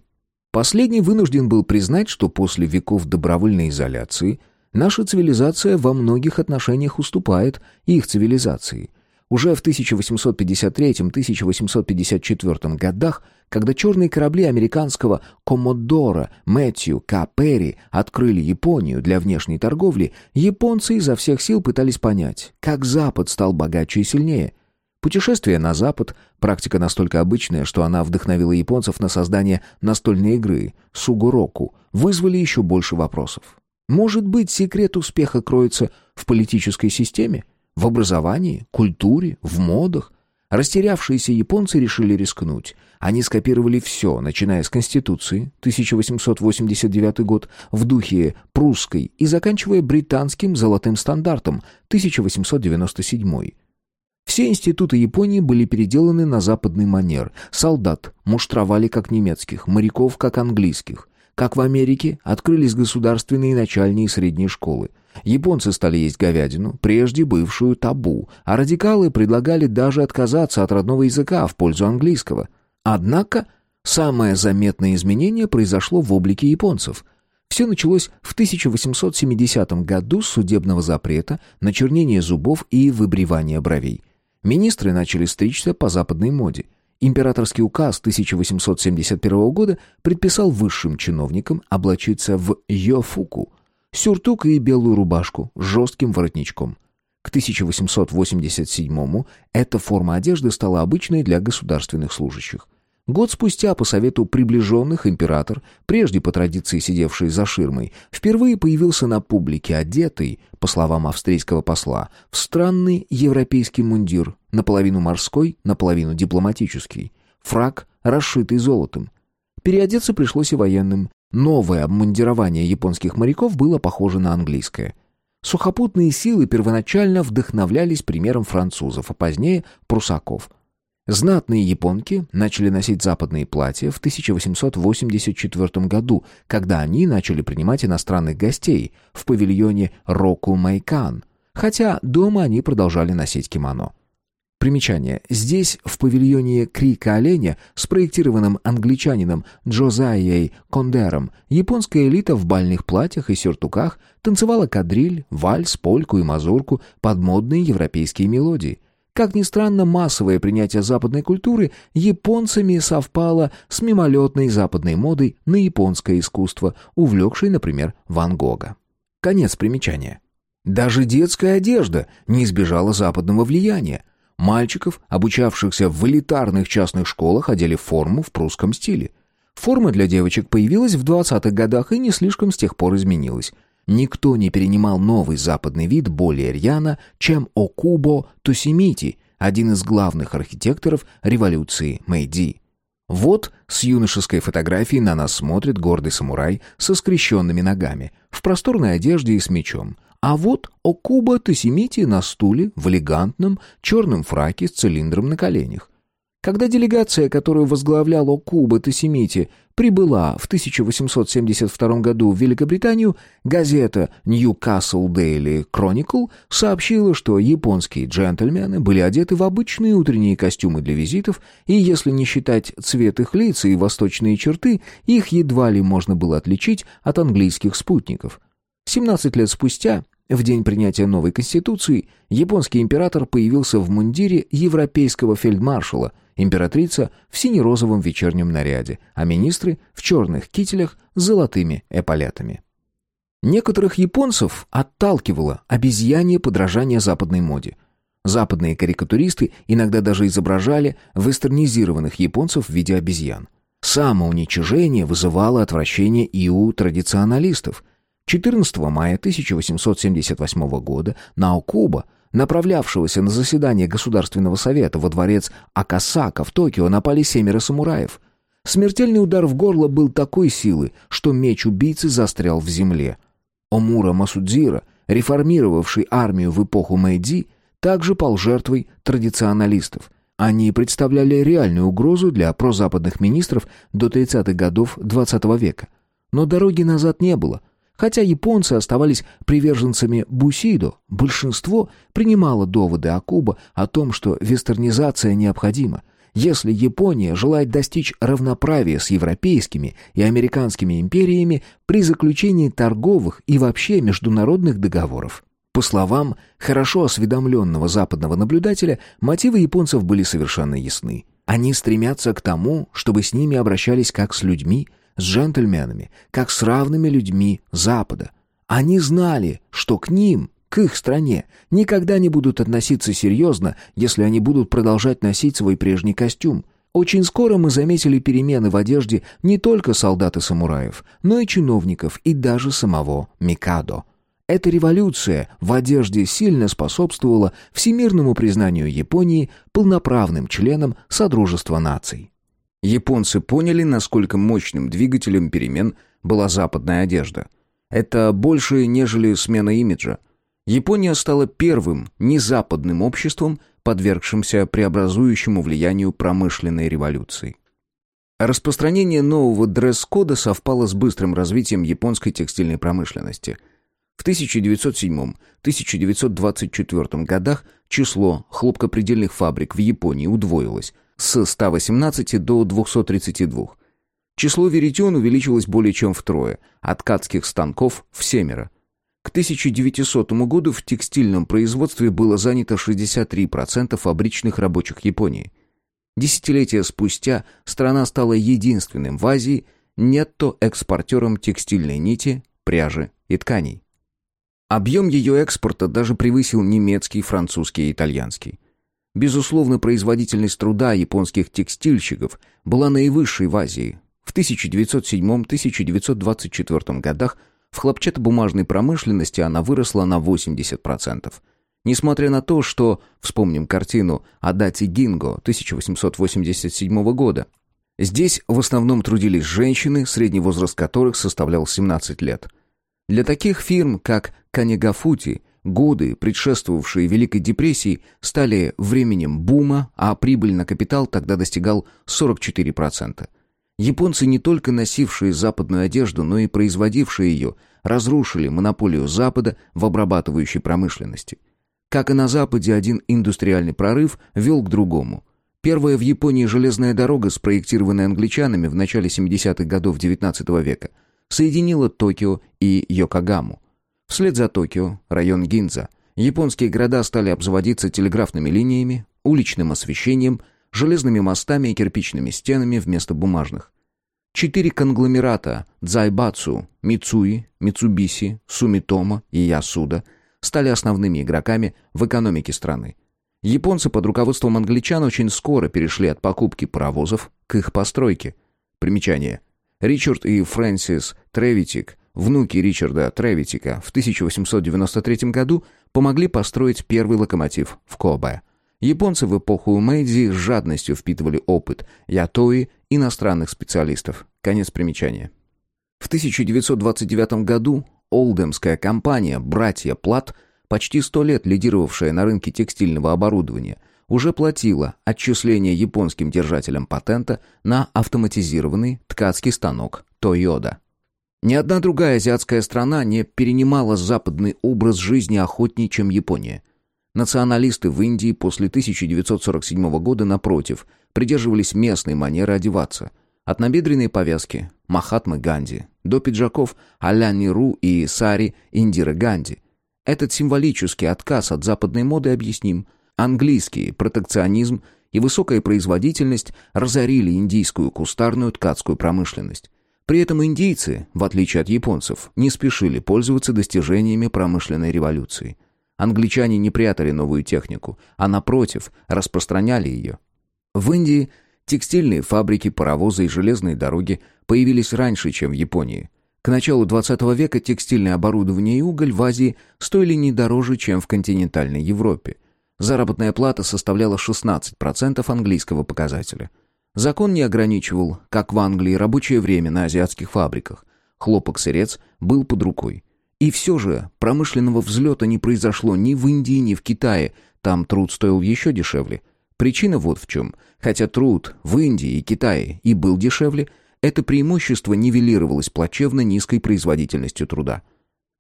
Последний вынужден был признать, что после веков добровольной изоляции – Наша цивилизация во многих отношениях уступает их цивилизации. Уже в 1853-1854 годах, когда черные корабли американского «Коммодора» Мэтью К. Перри открыли Японию для внешней торговли, японцы изо всех сил пытались понять, как Запад стал богаче и сильнее – Путешествие на Запад – практика настолько обычная, что она вдохновила японцев на создание настольной игры «Сугуроку», вызвали еще больше вопросов. Может быть, секрет успеха кроется в политической системе, в образовании, культуре, в модах? Растерявшиеся японцы решили рискнуть. Они скопировали все, начиная с Конституции, 1889 год, в духе прусской, и заканчивая британским золотым стандартом, 1897 все институты Японии были переделаны на западный манер. Солдат муштровали как немецких, моряков как английских. Как в Америке, открылись государственные начальные и средние школы. Японцы стали есть говядину, прежде бывшую табу, а радикалы предлагали даже отказаться от родного языка в пользу английского. Однако самое заметное изменение произошло в облике японцев. Все началось в 1870 году с судебного запрета на чернение зубов и выбривание бровей. Министры начали стричься по западной моде. Императорский указ 1871 года предписал высшим чиновникам облачиться в йофуку – сюртук и белую рубашку с жестким воротничком. К 1887-му эта форма одежды стала обычной для государственных служащих. Год спустя, по совету приближенных, император, прежде по традиции сидевший за ширмой, впервые появился на публике, одетый, по словам австрийского посла, в странный европейский мундир, наполовину морской, наполовину дипломатический. Фрак, расшитый золотом. Переодеться пришлось и военным. Новое обмундирование японских моряков было похоже на английское. Сухопутные силы первоначально вдохновлялись примером французов, а позднее – прусаков – Знатные японки начали носить западные платья в 1884 году, когда они начали принимать иностранных гостей в павильоне Року Майкан, хотя дома они продолжали носить кимоно. Примечание. Здесь, в павильоне Крика оленя, спроектированном англичанином Джозайей Кондером, японская элита в бальных платьях и сюртуках танцевала кадриль, вальс, польку и мазурку под модные европейские мелодии – как ни странно, массовое принятие западной культуры японцами совпало с мимолетной западной модой на японское искусство, увлекшей, например, Ван Гога. Конец примечания. Даже детская одежда не избежала западного влияния. Мальчиков, обучавшихся в элитарных частных школах, одели форму в прусском стиле. Форма для девочек появилась в 20-х годах и не слишком с тех пор изменилась. Никто не перенимал новый западный вид более рьяно, чем Окубо Тосимити, один из главных архитекторов революции Мэйди. Вот с юношеской фотографией на нас смотрит гордый самурай со скрещенными ногами, в просторной одежде и с мечом. А вот Окуба Тосимити на стуле в элегантном черном фраке с цилиндром на коленях. Когда делегация, которую возглавлял Окуба Тесимити, прибыла в 1872 году в Великобританию, газета Newcastle Daily Chronicle сообщила, что японские джентльмены были одеты в обычные утренние костюмы для визитов, и если не считать цвет их лица и восточные черты, их едва ли можно было отличить от английских спутников. 17 лет спустя в день принятия новой конституции японский император появился в мундире европейского фельдмаршала, императрица в сине-розовом вечернем наряде, а министры в черных кителях с золотыми эполетами. Некоторых японцев отталкивало обезьянье подражание западной моде. Западные карикатуристы иногда даже изображали вестернизированных японцев в виде обезьян. Самоуничижение вызывало отвращение и у традиционалистов – 14 мая 1878 года Наокуба, направлявшегося на заседание Государственного совета во дворец Акасака в Токио, напали семеро самураев. Смертельный удар в горло был такой силы, что меч убийцы застрял в земле. Омура Масудзира, реформировавший армию в эпоху Мэйдзи, также пал жертвой традиционалистов. Они представляли реальную угрозу для прозападных министров до 30-х годов XX -го века. Но дороги назад не было – Хотя японцы оставались приверженцами бусидо, большинство принимало доводы Акуба о том, что вестернизация необходима, если Япония желает достичь равноправия с европейскими и американскими империями при заключении торговых и вообще международных договоров. По словам хорошо осведомленного западного наблюдателя, мотивы японцев были совершенно ясны. Они стремятся к тому, чтобы с ними обращались как с людьми – с джентльменами, как с равными людьми Запада. Они знали, что к ним, к их стране, никогда не будут относиться серьезно, если они будут продолжать носить свой прежний костюм. Очень скоро мы заметили перемены в одежде не только солдат и самураев, но и чиновников и даже самого Микадо. Эта революция в одежде сильно способствовала всемирному признанию Японии полноправным членом Содружества наций. Японцы поняли, насколько мощным двигателем перемен была западная одежда. Это больше, нежели смена имиджа. Япония стала первым незападным обществом, подвергшимся преобразующему влиянию промышленной революции. Распространение нового дресс-кода совпало с быстрым развитием японской текстильной промышленности. В 1907-1924 годах число хлопкопредельных фабрик в Японии удвоилось, с 118 до 232. Число веретен увеличилось более чем втрое, а ткацких станков – в семеро. К 1900 году в текстильном производстве было занято 63% фабричных рабочих Японии. Десятилетия спустя страна стала единственным в Азии нетто-экспортером текстильной нити, пряжи и тканей. Объем ее экспорта даже превысил немецкий, французский и итальянский. Безусловно, производительность труда японских текстильщиков была наивысшей в Азии. В 1907-1924 годах в хлопчатобумажной промышленности она выросла на 80%. Несмотря на то, что, вспомним картину «Адати Гинго» 1887 года, здесь в основном трудились женщины, средний возраст которых составлял 17 лет. Для таких фирм, как Канегафути, годы, предшествовавшие Великой депрессии, стали временем бума, а прибыль на капитал тогда достигал 44%. Японцы, не только носившие западную одежду, но и производившие ее, разрушили монополию Запада в обрабатывающей промышленности – как и на Западе, один индустриальный прорыв вел к другому. Первая в Японии железная дорога, спроектированная англичанами в начале 70-х годов XIX века, соединила Токио и Йокогаму. Вслед за Токио, район Гинза, японские города стали обзаводиться телеграфными линиями, уличным освещением, железными мостами и кирпичными стенами вместо бумажных. Четыре конгломерата – Дзайбацу, Мицуи, Мицубиси, Сумитома и Ясуда – стали основными игроками в экономике страны. Японцы под руководством англичан очень скоро перешли от покупки паровозов к их постройке. Примечание. Ричард и Фрэнсис Тревитик, внуки Ричарда Тревитика, в 1893 году помогли построить первый локомотив в Кобе. Японцы в эпоху Мэйдзи с жадностью впитывали опыт Ятои иностранных специалистов. Конец примечания. В 1929 году Олдемская компания «Братья Плат», почти сто лет лидировавшая на рынке текстильного оборудования, уже платила отчисления японским держателям патента на автоматизированный ткацкий станок «Тойода». Ни одна другая азиатская страна не перенимала западный образ жизни охотней, чем Япония. Националисты в Индии после 1947 года, напротив, придерживались местной манеры одеваться – от набедренной повязки Махатмы Ганди до пиджаков а-ля Неру и Сари Индиры Ганди. Этот символический отказ от западной моды объясним. Английский протекционизм и высокая производительность разорили индийскую кустарную ткацкую промышленность. При этом индийцы, в отличие от японцев, не спешили пользоваться достижениями промышленной революции. Англичане не прятали новую технику, а напротив, распространяли ее. В Индии Текстильные фабрики, паровозы и железные дороги появились раньше, чем в Японии. К началу 20 века текстильное оборудование и уголь в Азии стоили не дороже, чем в континентальной Европе. Заработная плата составляла 16% английского показателя. Закон не ограничивал, как в Англии, рабочее время на азиатских фабриках. Хлопок-сырец был под рукой. И все же промышленного взлета не произошло ни в Индии, ни в Китае, там труд стоил еще дешевле – Причина вот в чем. Хотя труд в Индии и Китае и был дешевле, это преимущество нивелировалось плачевно низкой производительностью труда.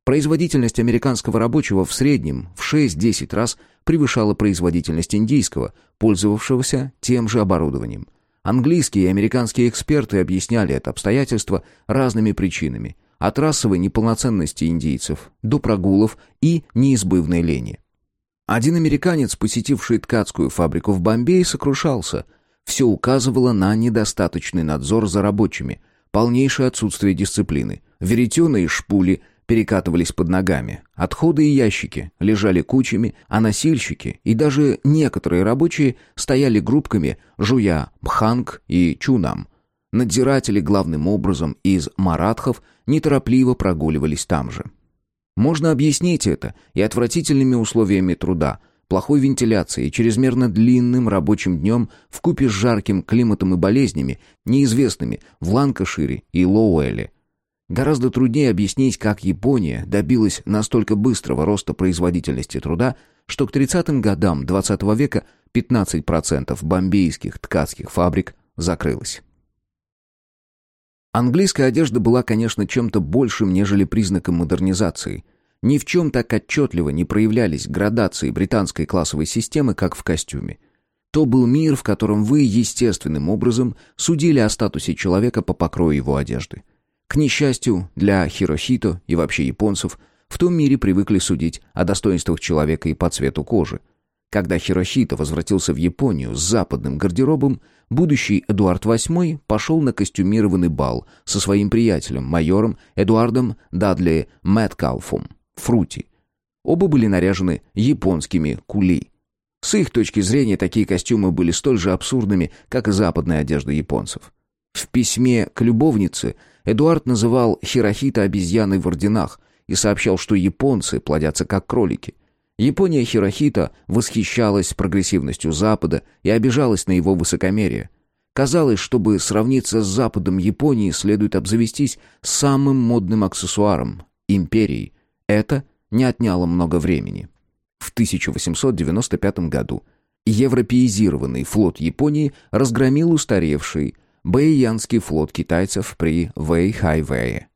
Производительность американского рабочего в среднем в 6-10 раз превышала производительность индийского, пользовавшегося тем же оборудованием. Английские и американские эксперты объясняли это обстоятельство разными причинами, от расовой неполноценности индийцев до прогулов и неизбывной лени. Один американец, посетивший ткацкую фабрику в Бомбее, сокрушался. Все указывало на недостаточный надзор за рабочими, полнейшее отсутствие дисциплины. Веретены и шпули перекатывались под ногами, отходы и ящики лежали кучами, а носильщики и даже некоторые рабочие стояли группками, жуя бханг и чунам. Надзиратели главным образом из маратхов неторопливо прогуливались там же. Можно объяснить это и отвратительными условиями труда, плохой вентиляцией, чрезмерно длинным рабочим днем вкупе с жарким климатом и болезнями, неизвестными в Ланкашире и Лоуэле. Гораздо труднее объяснить, как Япония добилась настолько быстрого роста производительности труда, что к 30-м годам XX -го века 15% бомбейских ткацких фабрик закрылось. Английская одежда была, конечно, чем-то большим, нежели признаком модернизации. Ни в чем так отчетливо не проявлялись градации британской классовой системы, как в костюме. То был мир, в котором вы естественным образом судили о статусе человека по покрою его одежды. К несчастью, для Хирохито и вообще японцев в том мире привыкли судить о достоинствах человека и по цвету кожи. Когда Хирохито возвратился в Японию с западным гардеробом, будущий Эдуард VIII пошел на костюмированный бал со своим приятелем, майором Эдуардом Дадли Мэткалфом, Фрути. Оба были наряжены японскими кули. С их точки зрения такие костюмы были столь же абсурдными, как и западная одежда японцев. В письме к любовнице Эдуард называл Хирохита обезьяной в орденах и сообщал, что японцы плодятся как кролики. Япония Хирохита восхищалась прогрессивностью Запада и обижалась на его высокомерие. Казалось, чтобы сравниться с Западом Японии, следует обзавестись самым модным аксессуаром – империей. Это не отняло много времени. В 1895 году европеизированный флот Японии разгромил устаревший Бэйянский флот китайцев при Вэйхайвэе.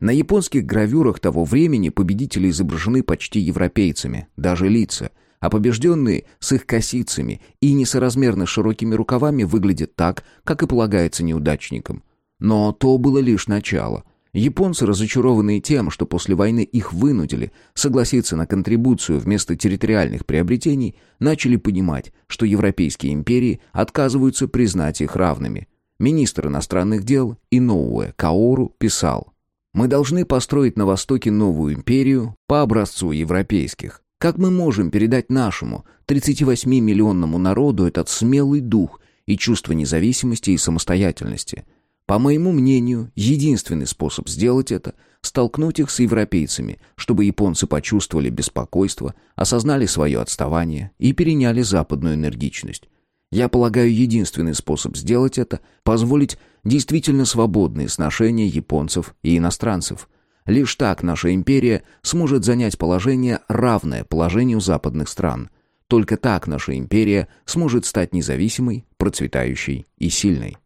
На японских гравюрах того времени победители изображены почти европейцами, даже лица, а побежденные с их косицами и несоразмерно широкими рукавами выглядят так, как и полагается неудачникам. Но то было лишь начало. Японцы, разочарованные тем, что после войны их вынудили согласиться на контрибуцию вместо территориальных приобретений, начали понимать, что европейские империи отказываются признать их равными. Министр иностранных дел Иноуэ Каору писал мы должны построить на Востоке новую империю по образцу европейских. Как мы можем передать нашему 38-миллионному народу этот смелый дух и чувство независимости и самостоятельности? По моему мнению, единственный способ сделать это – столкнуть их с европейцами, чтобы японцы почувствовали беспокойство, осознали свое отставание и переняли западную энергичность. Я полагаю, единственный способ сделать это – позволить действительно свободные сношения японцев и иностранцев. Лишь так наша империя сможет занять положение, равное положению западных стран. Только так наша империя сможет стать независимой, процветающей и сильной.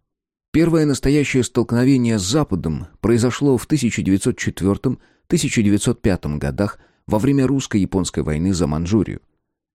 Первое настоящее столкновение с Западом произошло в 1904-1905 годах во время русско-японской войны за Манчжурию.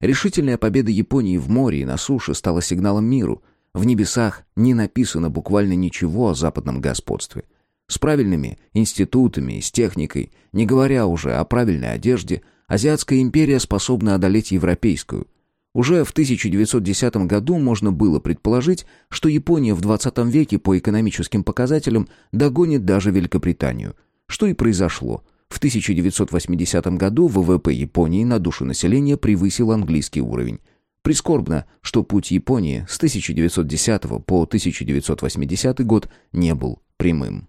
Решительная победа Японии в море и на суше стала сигналом миру. В небесах не написано буквально ничего о западном господстве. С правильными институтами и с техникой, не говоря уже о правильной одежде, Азиатская империя способна одолеть европейскую. Уже в 1910 году можно было предположить, что Япония в 20 веке по экономическим показателям догонит даже Великобританию. Что и произошло – в 1980 году ВВП Японии на душу населения превысил английский уровень. Прискорбно, что путь Японии с 1910 по 1980 год не был прямым.